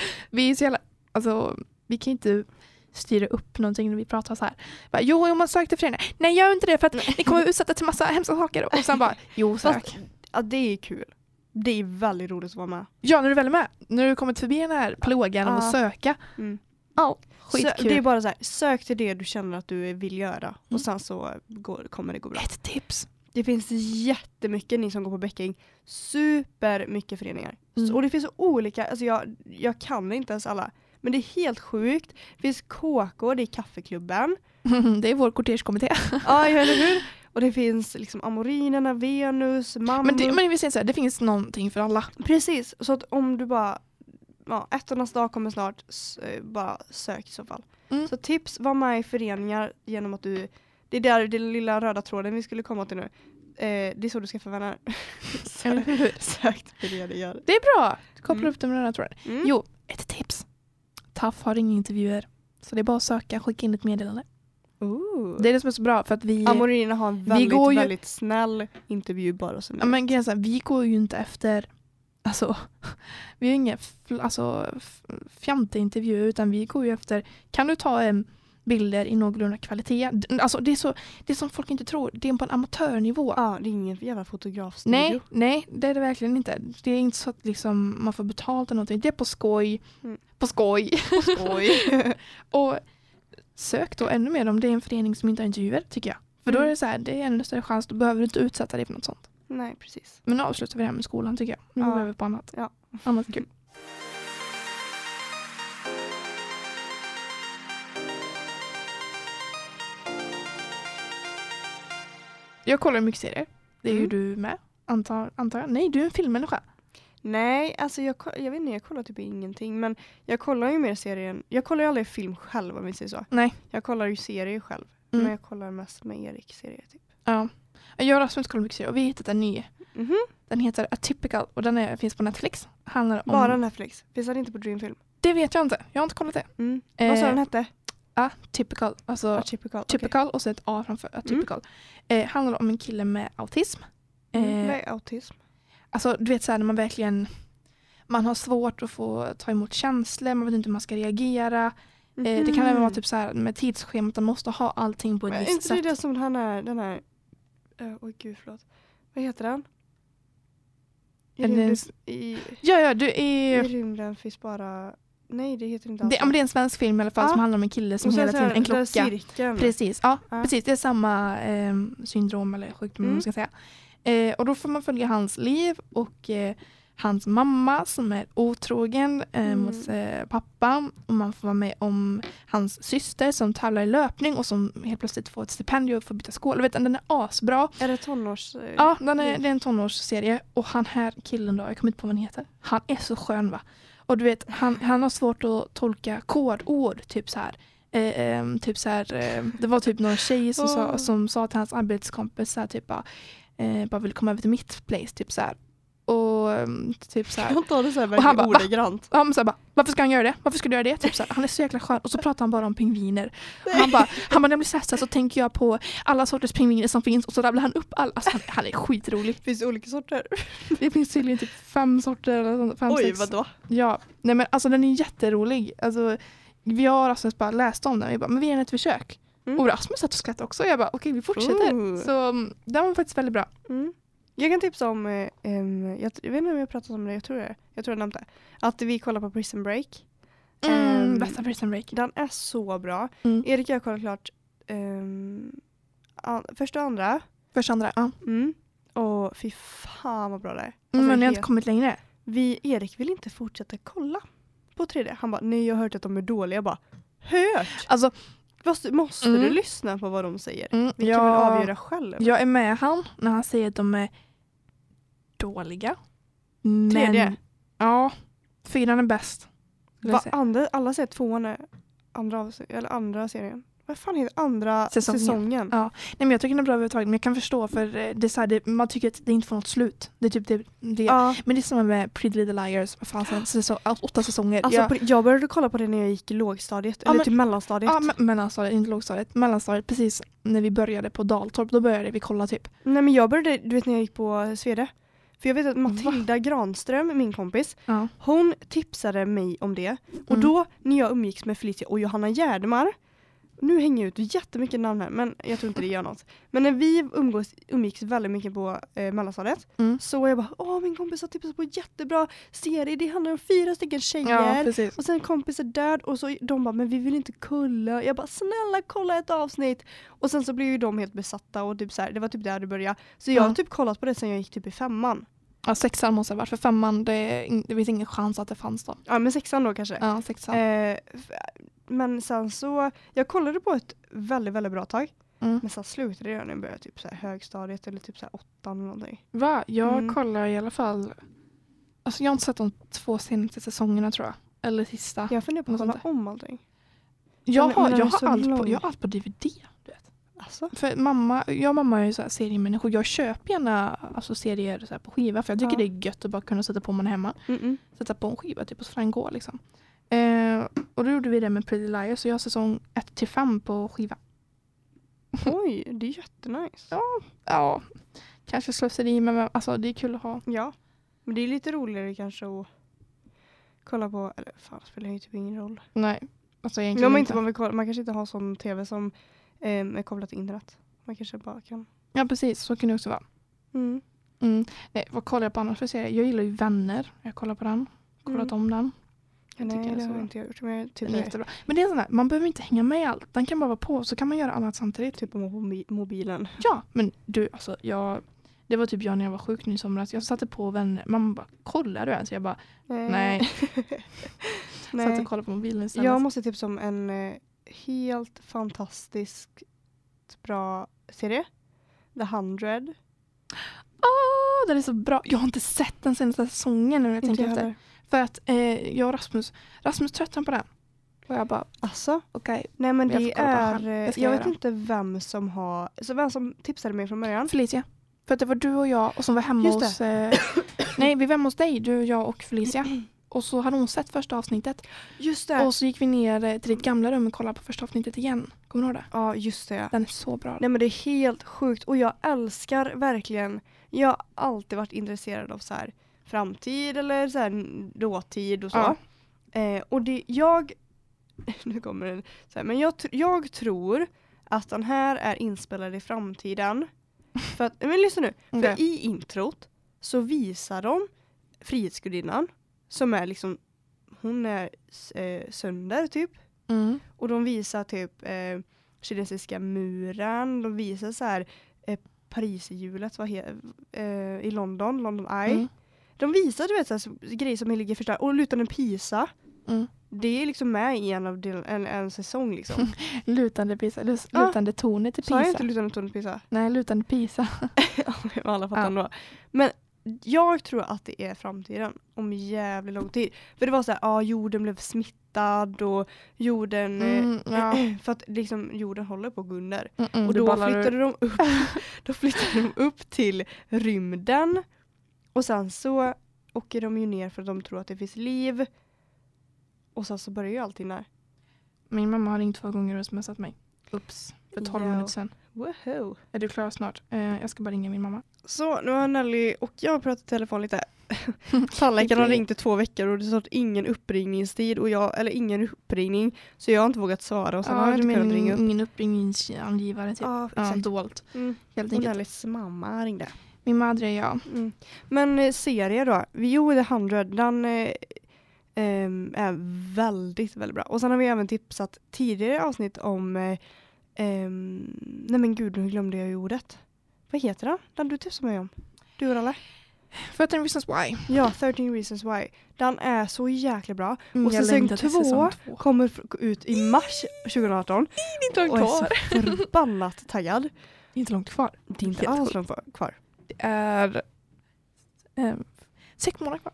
Vi är så jävla, alltså vi kan inte styra upp någonting när vi pratar så här. Bara, jo, om man söker till föreningar. Nej, gör inte det för att ni kommer utsätta till massa hemska saker. Och sen bara, jo, sök. Fast, ja, det är kul. Det är väldigt roligt att vara med. Ja, när du väl är med. När du kommit förbi den här plågan om Ja. att söka. Mm. Sö- skitkul. det är bara så här, sök till det du känner att du vill göra Mm. och sen så går, kommer det gå bra. Ett tips. Det finns jättemycket, ni som går på Bäcking, super mycket föreningar. Mm. Så, och det finns så olika, alltså jag, jag kan inte ens alla. Men det är helt sjukt. Det finns KK, det är kaffeklubben. Det är vår kortegekommitté. Ja, eller hur? Och det finns liksom Amorinerna, Venus, Mammut. Men, det, men vi säger så här, det finns någonting för alla. Precis, så att om du bara, ja, ettornas dag kommer snart, eh, bara sök i så fall. Mm. Så tips, var med i föreningar genom att du, det är där den lilla röda tråden vi skulle komma till nu. Eh, det är så du ska få vänner. Eller hur? sök föreningar. Det är bra! Koppla Mm. upp den tror jag. Mm. Jo, ett tips. TAF har inga intervjuer. Så det är bara att söka, skicka in ett meddelande. Ooh. Det är det som är så bra för att vi... Amorinerna har en väldigt, ju- väldigt snäll intervju bara. Så Ja, men är här, vi går ju inte efter alltså, vi har ju inga alltså, f- fjanteintervjuer utan vi går ju efter kan du ta em, bilder i någorlunda kvalitet. Alltså, det, är så, det är som folk inte tror, det är på en amatörnivå. Ja, det är ingen jävla fotografstudio. Nej, nej, det är det verkligen inte. Det är inte så att liksom, man får betalt eller någonting. Det är på skoj. Mm. På skoj. Oj. Och sök då ännu mer om det är en förening som inte har intervjuer tycker jag. För då är Mm. det så här, det är ännu större chans, då behöver du inte utsätta dig för något sånt. Nej, precis. Men nu avslutar vi det här med skolan tycker jag. Nu Ja. går vi över på annat. Ja. Annat kul. Jag kollar mycket serier. Det är ju Mm. du med, antar, antar jag. Nej, du är en filmmänniska. Nej, alltså jag, jag vet inte, jag kollar typ ingenting. Men jag kollar ju mer serien. Jag kollar ju aldrig film själv om vi säger så. Nej. Jag kollar ju serier själv. Mm. Men jag kollar mest med Erik serier typ. Ja. Jag och Rasmus kollar mycket serier och vi har hittat en ny. Mhm. Den heter Atypical och den är, finns på Netflix. Handlar om... Bara Netflix. Finns den inte på Dreamfilm? Det vet jag inte. Jag har inte kollat det. Mm. Eh, Vad sa den hette? Atypical. Alltså Atypical. okej. typical och så ett A framför atypical. Eh, handlar om en kille med autism. Mm. Eh, Vad är autism? Alltså du vet såhär när man verkligen man har svårt att få ta emot känslor, man vet inte hur man ska reagera. Eh, det kan även vara typ så här med tidsschemat, man måste ha allting på ett Men är visst inte det sätt. det som han är, den här... Uh, oj gud förlåt. Vad heter den? I, Är rymden, en- i, Ja, ja, du I är... rymden finns bara... Nej det heter inte alls Det, ja, men det är en svensk film i alla fall Ja. som handlar om en kille som hela tiden, en klocka. cirkeln. Precis, ja, Ja. precis. Det är samma eh, syndrom eller sjukdom Mm. man ska säga. Eh, och då får man följa hans liv och eh, hans mamma som är otrogen eh, Mm. mot eh, pappa. Och man får vara med om hans syster som tävlar i löpning och som helt plötsligt får ett stipendium för att byta skola. Vet, den är asbra. Är det tonårs... eh, Ja, den är, det är en tonårsserie och han här killen då, jag kommer inte på vad han heter. Han är så skön va. Och du vet, han, han har svårt att tolka kodord, typ så här. Eh, ehm, typ så här, eh, det var typ någon tjej som, sa, Åh. som sa till hans arbetskompis så här, typ bara, eh, bara vill komma över till mitt place, typ så här. Och ehm, typ så här. Han tar det så här Och han bara, va? ordagrant. Ja, men så här bara, varför ska han göra det? Varför ska du göra det? Typ så här, han är så jäkla skön. Och så pratar han bara om pingviner. Och han bara, han bara när jag blir stressad så tänker jag på alla sorters pingviner som finns och så rabblar han upp alla. Alltså, han, han är skitrolig. Finns det olika sorter? Det finns tydligen typ fem sorter eller fem, Oj sex. vadå? Ja, nej men alltså den är jätterolig. Alltså, vi har Rasmus bara läst om den. Vi bara, men vi ger den ett försök. Mm. Och Rasmus satt och skrattade också. Jag bara, okej vi fortsätter. Ooh. Så mm, den var faktiskt väldigt bra. Mm. Jag kan tipsa om, em, jag, jag vet inte om jag har pratat om det, jag tror det. Jag tror jag nämnde det. Att vi kollar på Prison Break. Mm, Ehm, bästa Prison Break. Den är så bra. Mm. Erik och jag har kollat klart um, an, första och andra. Första andra, ja. Mm. Och fy fan vad bra det är. Mm, Alltså, men ni har inte kommit längre. vi, Erik vill inte fortsätta kolla på 3D. Han bara, nej jag har hört att de är dåliga. Jag bara, hört? Alltså, Måste, måste Mm. du lyssna på vad de säger? mm, Vi kan väl jag, avgöra själv. jag är med han när han säger att de är dåliga. Men, Tredje? Ja, fyran är bäst. Va, andra, alla säger tvåan är andra, eller andra serien. Vad fan heter andra Säsongen. säsongen? Ja. Nej, men jag tycker den är bra överhuvudtaget men jag kan förstå för eh, det är så här, det, man tycker att det inte får något slut. Det är typ det, det. Ja. Men det är samma med Pretty Little Liars, vad fan sen, säsong, åtta säsonger. Alltså, jag, jag började kolla på det när jag gick i lågstadiet, Ja, eller men- till mellanstadiet. ja, me- mellanstadiet, inte lågstadiet, mellanstadiet, precis när vi började på Daltorp, då började vi kolla typ. Nej men jag började, du vet när jag gick på Svede. För jag vet att Matilda Granström, min kompis, Ja. hon tipsade mig om det. Och Mm. då när jag umgicks med Felicia och Johanna Gärdemar, nu hänger jag ut jättemycket namn här men jag tror inte det gör något. Men när vi umgås, umgicks väldigt mycket på eh, mellanstadiet Mm. så var jag bara åh min kompis har tipsat på en jättebra serie, det handlar om fyra stycken ja, tjejer. precis. och sen kompis är död och så de bara men vi vill inte kulla. Jag bara snälla kolla ett avsnitt. Och sen så blev ju de helt besatta och typ så här, det var typ där det började. Så jag har Ja. typ kollat på det sen jag gick typ i femman. Ja, sexan måste ha varit, för femman, det, det finns ingen chans att det fanns då. Ja men sexan då kanske. Ja, sexan. Eh, men sen så, jag kollade på ett väldigt väldigt bra tag. Mm. Men sen slutade jag när jag började typ så här högstadiet eller typ så här åttan eller någonting. Va? Jag Mm. kollar i alla fall. Alltså jag har inte sett de två senaste säsongerna tror jag. Eller sista. Jag funderar på att kolla om allting. jag, har, jag, har allt på, jag har allt på DVD. Alltså? För mamma, jag och mamma är ju så här seriemänniskor. Jag köper gärna alltså, serier så på skiva för jag tycker Ja. det är gött att bara kunna sätta på man hemma. Mm-mm. Sätta på en skiva typ och så får den gå liksom. Eh, och då gjorde vi det med Pretty Liars så jag har säsong 1 till 5 på skiva. Oj, det är jättenice. Ja. Ja, kanske slöseri men alltså, det är kul att ha. Ja. Men det är lite roligare kanske att kolla på, eller fan det spelar ju typ ingen roll. Nej, alltså egentligen man, inte. inte, man, vill kolla, man kanske inte har sån tv som eh, är kopplat till internet. Man kanske bara kan. Ja precis, så kan det också vara. Mm. Mm. Nej, vad kollar jag på annars för serier? Jag gillar ju Vänner. Jag kollar på den. Kollat Mm. om den. Nej, det har inte jag gjort. Men jag typ, Den är jättebra. Men det är sån här, man behöver inte hänga med i allt. Den kan bara vara på så kan man göra annat samtidigt. typ på mobi- mobilen. Ja, men du alltså jag det var typ jag när jag var sjuk nu i somras. Jag satte på Vänner. Mamma bara, kollar du ens? Jag bara, nej. Satt nej. och kollade på mobilen istället. Jag måste tipsa om en eh, helt fantastiskt bra serie. The Hundred. Åh, den är så bra. Jag har inte sett den senaste säsongen nu när jag Inte tänker efter. För att eh, jag och Rasmus, Rasmus tröttnade på den. Och jag bara, Alltså, okej. nej men det är, jag, jag vet inte vem som har, så vem som tipsade mig från början. Felicia. För att det var du och jag och som var hemma hos... Eh, nej, vi var hemma hos dig, du, jag och Felicia. Och så hade hon sett första avsnittet. Just det. Och så gick vi ner till ditt gamla rum och kollade på första avsnittet igen. Kommer du ihåg det? Ja, just det. Den är så bra. Nej men det är helt sjukt och jag älskar verkligen, jag har alltid varit intresserad av så här framtid eller så här dåtid och så. Ja. Eh, och det, jag, nu kommer den, så här, men jag, jag tror att den här är inspelad i framtiden. För att, men lyssna nu, för Okej. i introt så visar de Frihetsgudinnan som är liksom, hon är eh, sönder typ. Mm. Och de visar typ eh, kinesiska muren, de visar så här eh, he- eh, i London, London Eye. Mm. De visar du vet så här, grejer som ligger förstörda och lutande Pisa. Mm. Det är liksom med i en av del, en, en säsong liksom. Lutande Pisa. Lus- Ja. Lutande tornet i Sa jag Pisa. inte lutande tornet Pisa? Nej, lutande Pisa. Alla fattar Ja. ändå. Men jag tror att det är framtiden om jävligt lång tid. För det var så här, ja jorden blev smittad och jorden, eh, Mm, ja. för att liksom jorden håller på att gå under. Mm, mm, Och då flyttade, de upp, då flyttade de upp till rymden. Och sen så åker de ju ner för att de tror att det finns liv. Och sen så börjar ju allting där. Min mamma har ringt två gånger och smsat mig. Ups, för 12 Ja. minuter sedan. Woho. Är du klar snart? Eh, jag ska bara ringa min mamma. Så nu har Nelly och jag pratat i telefon lite. Tandläkaren har ringt i två veckor och det står ingen uppringningstid och jag, eller ingen uppringning. Så jag har inte vågat svara och sen har jag inte kunnat ringa upp. ingen uppringningsangivare typ? Ja, Ja, dolt. Mm. Helt Och. Nellys mamma ringde. Min madre, ja. Mm. Men eh, serie då. Jo, The 100, den eh, ehm, är väldigt, väldigt bra. Och sen har vi även tipsat tidigare avsnitt om ehm, nej men gud, nu glömde jag ju ordet. Vad heter den? Den du tipsade mig om. Du och Ralle. 13 reasons why. Ja, 13 reasons why. Den är så jäkla bra. Mm, Och säsong två säsong två. Kommer ut i mars 2018. Det är inte Och långt är så kvar. förbannat taggad. Det är inte långt kvar. Det är inte Helt alls långt kvar- kvar. Det är eh, sex månader kvar.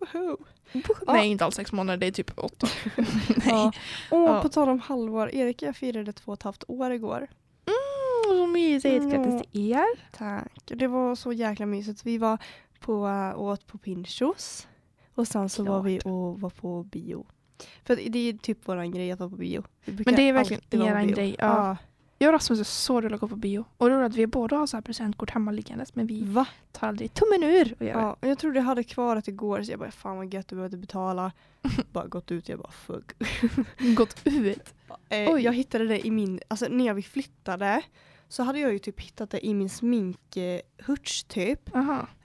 Woho. Nej, inte alls sex månader. Det är typ åtta. Nej. Ja. Och Ja. på tal om halvår, Erik jag firade två och ett halvt år igår. Mm, så mysigt. Grattis till er. Tack. Det var så jäkla mysigt. Vi var på, äh, åt på Pinchos. Och sen så var Klart. vi och var på bio. För det är typ våran grej att vara på bio. Men det är verkligen eran grej. Ja. Ja. Jag och Rasmus är så dåliga på att gå på bio. Och det är att vi båda har så här presentkort hemma liggandes men vi Va? tar aldrig tummen ur och gör det. Ja, och jag trodde jag hade kvar det igår så jag bara fan vad gött, du behöver inte betala. bara gått ut jag bara fuck. Gått ut. Eh, Oj. jag hittade det i min, alltså när vi flyttade så hade jag ju typ hittat det i min sminkhurts typ.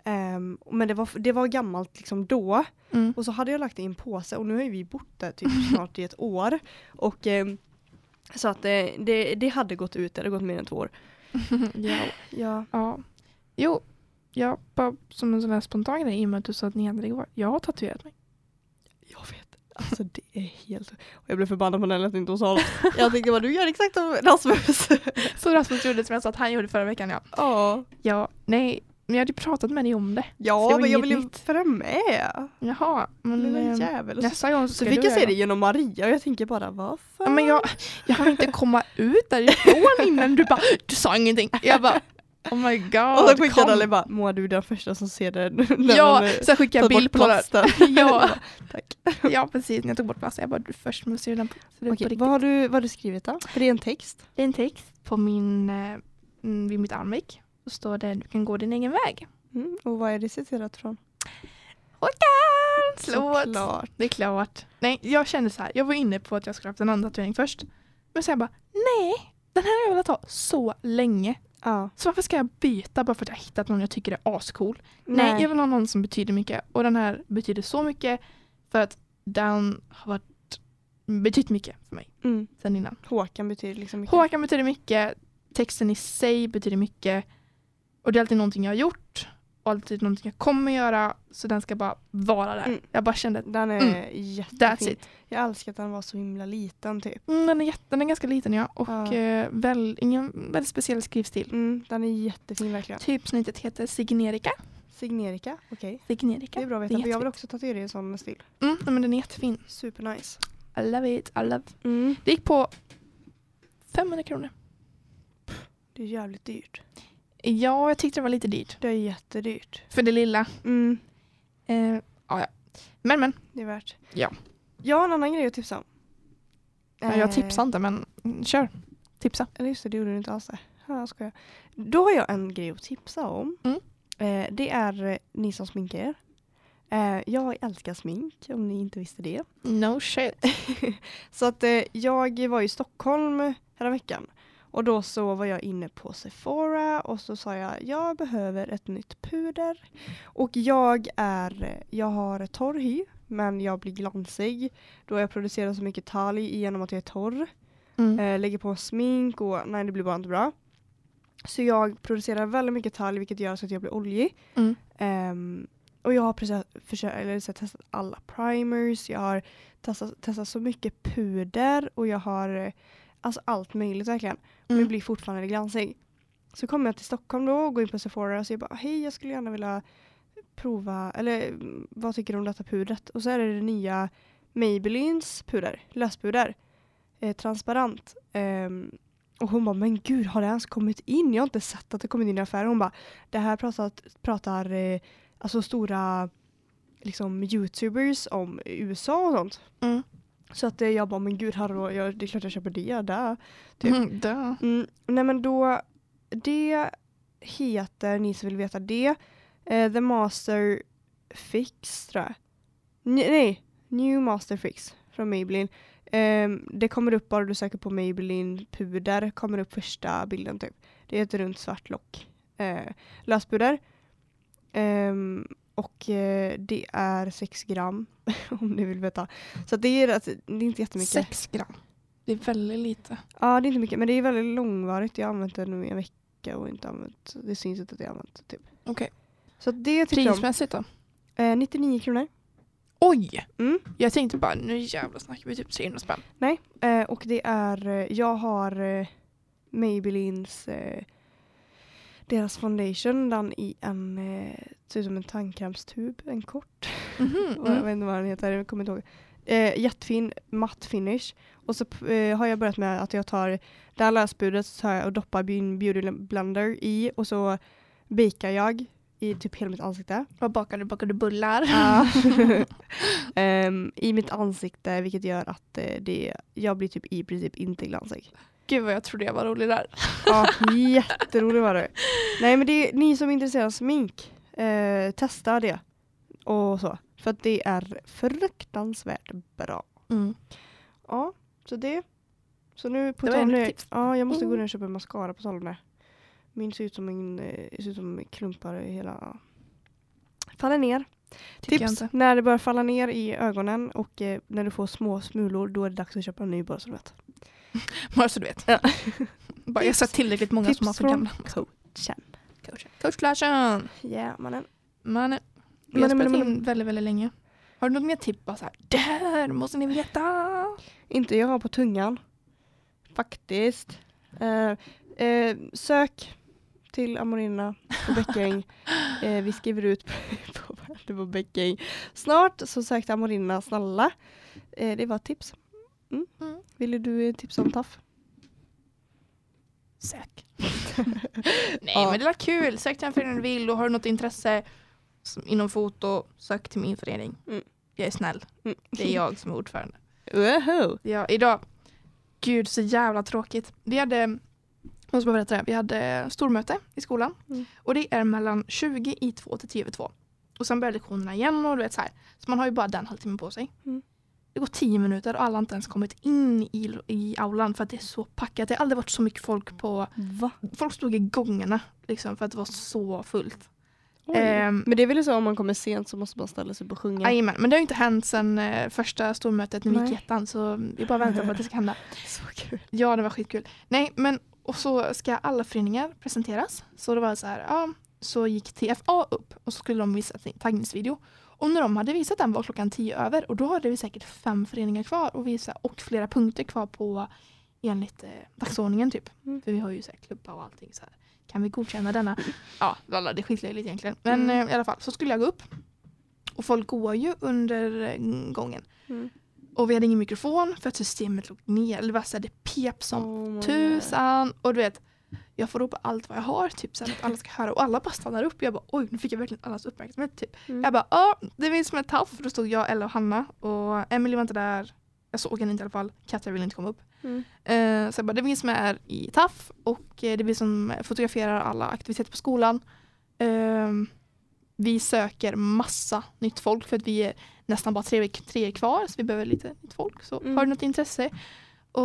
Ehm, men det var, det var gammalt liksom då. Mm. Och så hade jag lagt det i en påse och nu har ju vi bott där typ snart i ett år. Och ehm, så att det, det, det hade gått ut, det hade gått mer än två år. ja. Ja. ja. Jo, jag bara som en sån här spontan grej i och med att du sa att ni hade det igår. Jag har tatuerat mig. Jag vet. Alltså det är helt... Och jag blev förbannad på Nelly att inte hon sa något. Jag tänkte bara du gör exakt som Rasmus. Så Rasmus gjorde som jag sa att han gjorde förra veckan ja. Ja. Ja, nej, men jag hade pratat med dig om det. Så det Ja var men jag vill ju följa med. Jaha, men Lilla eh, jävel. nästa gång så Så ska fick du jag se det genom Maria och jag tänker bara vad fan. Ja, men jag, jag hann inte komma ut därifrån innan du bara, du sa ingenting. Jag bara, oh my god. och så skickade. Nelly bara Moa du är den första som ser det. Ja, sen skickade jag bild på plasten. Ja. Tack. Ja precis, när jag tog bort plasten. Jag bara, du är först med att se den på, riktigt. vad har, du, vad har du skrivit då? För det är en text. Det är en text på min, eh, mm, vid mitt armveck. Så står det, du kan gå din egen väg. Mm. Och vad är det citerat från? Håkan! Slåt! Såklart. Det är klart. Nej, jag kände så här. Jag var inne på att jag skulle haft en annan tatuering först. Men jag bara, nej, den här har jag velat ha så länge. Ja. Så varför ska jag byta bara för att jag hittat någon jag tycker är ascool? Nej. jag vill ha någon som betyder mycket. Och den här betyder så mycket för att den har varit, betytt mycket för mig Mm. sen innan. Håkan betyder liksom mycket. Håkan betyder mycket, texten i sig betyder mycket. Och det är alltid någonting jag har gjort och alltid någonting jag kommer göra. Så den ska bara vara där. Mm. Jag bara kände att Den är Mm. jättefin. that's it. Jag älskar att den var så himla liten typ. Mm, den, är jätte, den är ganska liten ja. Och Ja. eh, väl, ingen väldigt speciell skrivstil. Mm, den är jättefin verkligen. Typ snittet heter Signerika. Signerika, okej. Signerika. Det är bra att veta för jag vill också tatuera i en sån stil. Mm, men den är jättefin. Supernice. I love it. I love. Mm. Det gick på 500 kronor. Det är jävligt dyrt. Ja, jag tyckte det var lite dyrt. Det är jättedyrt. För det lilla. Mm. Eh, ja, ja. Men men, Det är värt. Ja. Jag har en annan grej att tipsa om. ja, jag Eh, tipsar inte men kör. Tipsa. Eller just det, det gjorde du inte alls. Ja, jag. Då har jag en grej att tipsa om. Mm. Eh, det är eh, ni som sminkar er. Eh, jag älskar smink, om ni inte visste det. No shit. Så att eh, jag var i Stockholm hela veckan. Och då så var jag inne på Sephora och så sa jag jag behöver ett nytt puder. Och jag är, jag har torr hy men jag blir glansig då jag producerar så mycket talg genom att jag är torr. Mm. Eh, lägger på smink och nej det blir bara inte bra. Så jag producerar väldigt mycket talg vilket gör så att jag blir oljig. Mm. Ehm, och jag har precis försökt, eller så, testat alla primers, jag har testat, testat så mycket puder och jag har alltså allt möjligt verkligen. Men Mm. blir fortfarande glansig. Så kommer jag till Stockholm då och går in på Sephora och så jag bara hej jag skulle gärna vilja prova, eller mm, vad tycker du om detta pudret? Och så är det det nya Maybellines puder, löspuder. Eh, transparent. Ehm, och hon bara, men gud har det ens kommit in? Jag har inte sett att det kommit in i affären. Hon bara, det här pratar, pratar eh, alltså stora liksom youtubers om USA och sånt. Mm. Så att eh, jag bara, men gud hallå, jag, det är klart jag köper det där. Typ. Mm, dö. Mm, nej men då, det heter, ni som vill veta det, eh, The Master Fix tror jag. N- nej, New Master Fix från Maybelline. Ehm, det kommer upp bara du söker på Maybelline puder, kommer upp första bilden typ. Det är ett runt svart lock. Eh, löspuder. Ehm, och eh, det är 6 gram om ni vill veta. Så det, är, alltså, det är inte jättemycket. Sex gram. Det är väldigt lite. Ja, det är inte mycket, men det är väldigt långvarigt. Jag har använt det nu i en vecka och inte använt, det syns inte att jag har använt det. Typ. Okej. Så det om. Prismässigt då? Eh, 99 kronor. Oj! Mm. Jag tänkte bara, nu jävlar snackar vi typ 300 spänn. Nej, eh, och det är, eh, jag har eh, Maybellines deras foundation, den i en, eh, ser ut som en tandkrämstub, en kort. Mhm, Och Jag mm. vet inte vad den heter, jag kommer inte ihåg. Eh, jättefin matt finish. Och så eh, har jag börjat med att jag tar det här lösbudet så tar jag och doppar min beauty blender i och så bakar jag i typ hela mitt ansikte. Vad bakar du? Bakar du bullar? Ja. Ehm, I mitt ansikte vilket gör att eh, det, jag blir typ i princip inte glansig. Gud vad jag trodde jag var rolig där. Ja, jätteroligt var det. Nej men det är ni som är intresserade av smink, eh, testa det. Och så. För att det är fruktansvärt bra. Mm. Ja, så det. Så nu på tal nu-. Ja, jag måste gå Mm. ner och köpa en mascara på tal om det. Min ser ut som en eh, ser ut som klumpar i hela... Faller ner. Tycker Tips när det börjar falla ner i ögonen och eh, när du får små smulor då är det dags att köpa en ny bara så du vet. Bara så du vet. Ja. Bara, jag sett tillräckligt många som har Tips för gamla. coachen. Coach. Coach Flashen! Ja, mannen. Man, vi har spelat in väldigt, väldigt länge. Har du något mer tips? Bara så här, det här måste ni veta. Inte jag har på tungan. Faktiskt. Eh, eh, sök till Amorina på Bäckäng. eh, vi skriver ut på, det var Bäckäng. Snart så sökte Amorina snälla. Eh, det var ett tips. Mm. Mm. Ville du eh, tipsa om TAF? Sök. Nej Ja. men det var kul. Sök till en förening du vill och har du något intresse som, inom foto, sök till min förening. Mm. Jag är snäll. Mm. Det är jag som är ordförande. Woho! Ja, idag, gud så jävla tråkigt. Vi hade, jag måste bara berätta det, vi hade stormöte i skolan Mm. och det är mellan 20 i 2 till 10 över 2. Och sen börjar lektionerna igen och du vet så här. Så man har ju bara den halvtimmen på sig. Mm. Det går 10 minuter och alla har inte ens kommit in i, i aulan för att det är så packat. Det har aldrig varit så mycket folk på, Va? folk stod i gångerna liksom för att det var så fullt. Ehm, Men det är väl så om man kommer sent så måste man ställa sig upp och sjunga. Jajamän, men det har ju inte hänt sedan eh, första stormötet när vi gick ettan så vi bara väntar på att det ska hända. Så kul. Ja, det var skitkul. Nej, men och så ska alla föreningar presenteras. Så det var så här, ja, så gick TFA upp och så skulle de visa sin taggningsvideo. Och när de hade visat den var klockan tio över och då hade vi säkert fem föreningar kvar och visa och flera punkter kvar på enligt eh, dagsordningen typ. Mm. För vi har ju så här klubba och allting så här. Kan vi godkänna denna? Ja, lalla, det jag lite egentligen. Men Mm. eh, i alla fall så skulle jag gå upp. Och folk går ju under eh, gången. Mm. Och vi hade ingen mikrofon för att systemet låg ner. Eller det var så här, det pep som Oh tusan. Och du vet, jag får ropa allt vad jag har typ så att alla ska höra. Och alla bara stannar upp. Jag bara oj, nu fick jag verkligen allas uppmärksamhet typ. Mm. Jag bara ja, det finns som ett taff. För då stod jag, Ella och Hanna. Och Emily var inte där. Jag såg henne inte i alla fall. Katja ville inte komma upp. Mm. Eh, så jag bara, det vi som är i TAF och eh, det vi som fotograferar alla aktiviteter på skolan. Eh, vi söker massa nytt folk för att vi är nästan bara tre, tre kvar så vi behöver lite nytt folk. Så Mm. har du något intresse och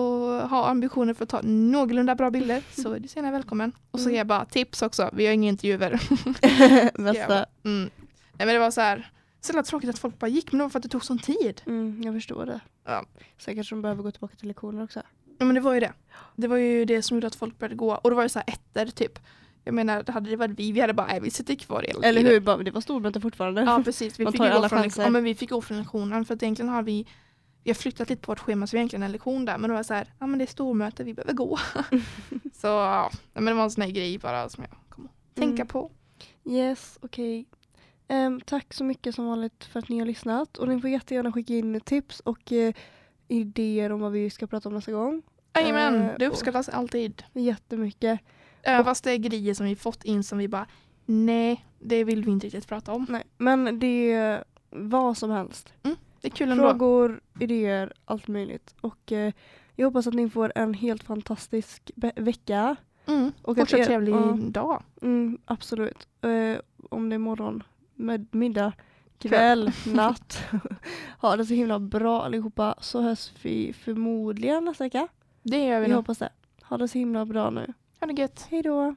har ambitioner för att ta någorlunda bra bilder så är du så gärna välkommen. Och så Mm. ger jag bara tips också, vi har inga intervjuer. Bästa. Mm. Nej men det var så här, så jävla tråkigt att folk bara gick men det var för att det tog sån tid. Mm, jag förstår det. Ja. Säkert som behöver gå tillbaka till lektioner också. Ja men det var ju det. Det var ju det som gjorde att folk började gå. Och det var ju så här ettor typ. Jag menar, hade det varit vi, vi hade bara, nej vi sitter kvar hela Eller hur? Det var stormöte fortfarande. Ja precis, vi Man fick, tar ju ju gå från, chanser. ja, men vi fick gå från lektionen för att egentligen har vi vi har flyttat lite på vårt schema så vi egentligen en lektion där men det var så här, ja men det är stormöte, vi behöver gå. så ja, men det var en sån här grej bara som jag kom att tänka Mm. på. Yes, okej. Ehm, tack så mycket som vanligt för att ni har lyssnat. Och ni får jättegärna skicka in tips och eh, idéer om vad vi ska prata om nästa gång. Jajamän, Eh, det och- uppskattas alltid. Jättemycket. Även fast det är grejer som vi fått in som vi bara, nej det vill vi inte riktigt prata om. Nej, men det är vad som helst. Det är kul ändå. Frågor, idéer, allt möjligt. Och eh, jag hoppas att ni får en helt fantastisk vecka. Mm. Och Fortsatt er- trevlig ja. dag. Mm, absolut. Eh, om det är morgon, med middag, kväll, natt. ha det så himla bra allihopa. Så hörs vi förmodligen nästa vecka. Det gör vi Vi nog. hoppas det. Ha det så himla bra nu. Ha det gött. Hej då!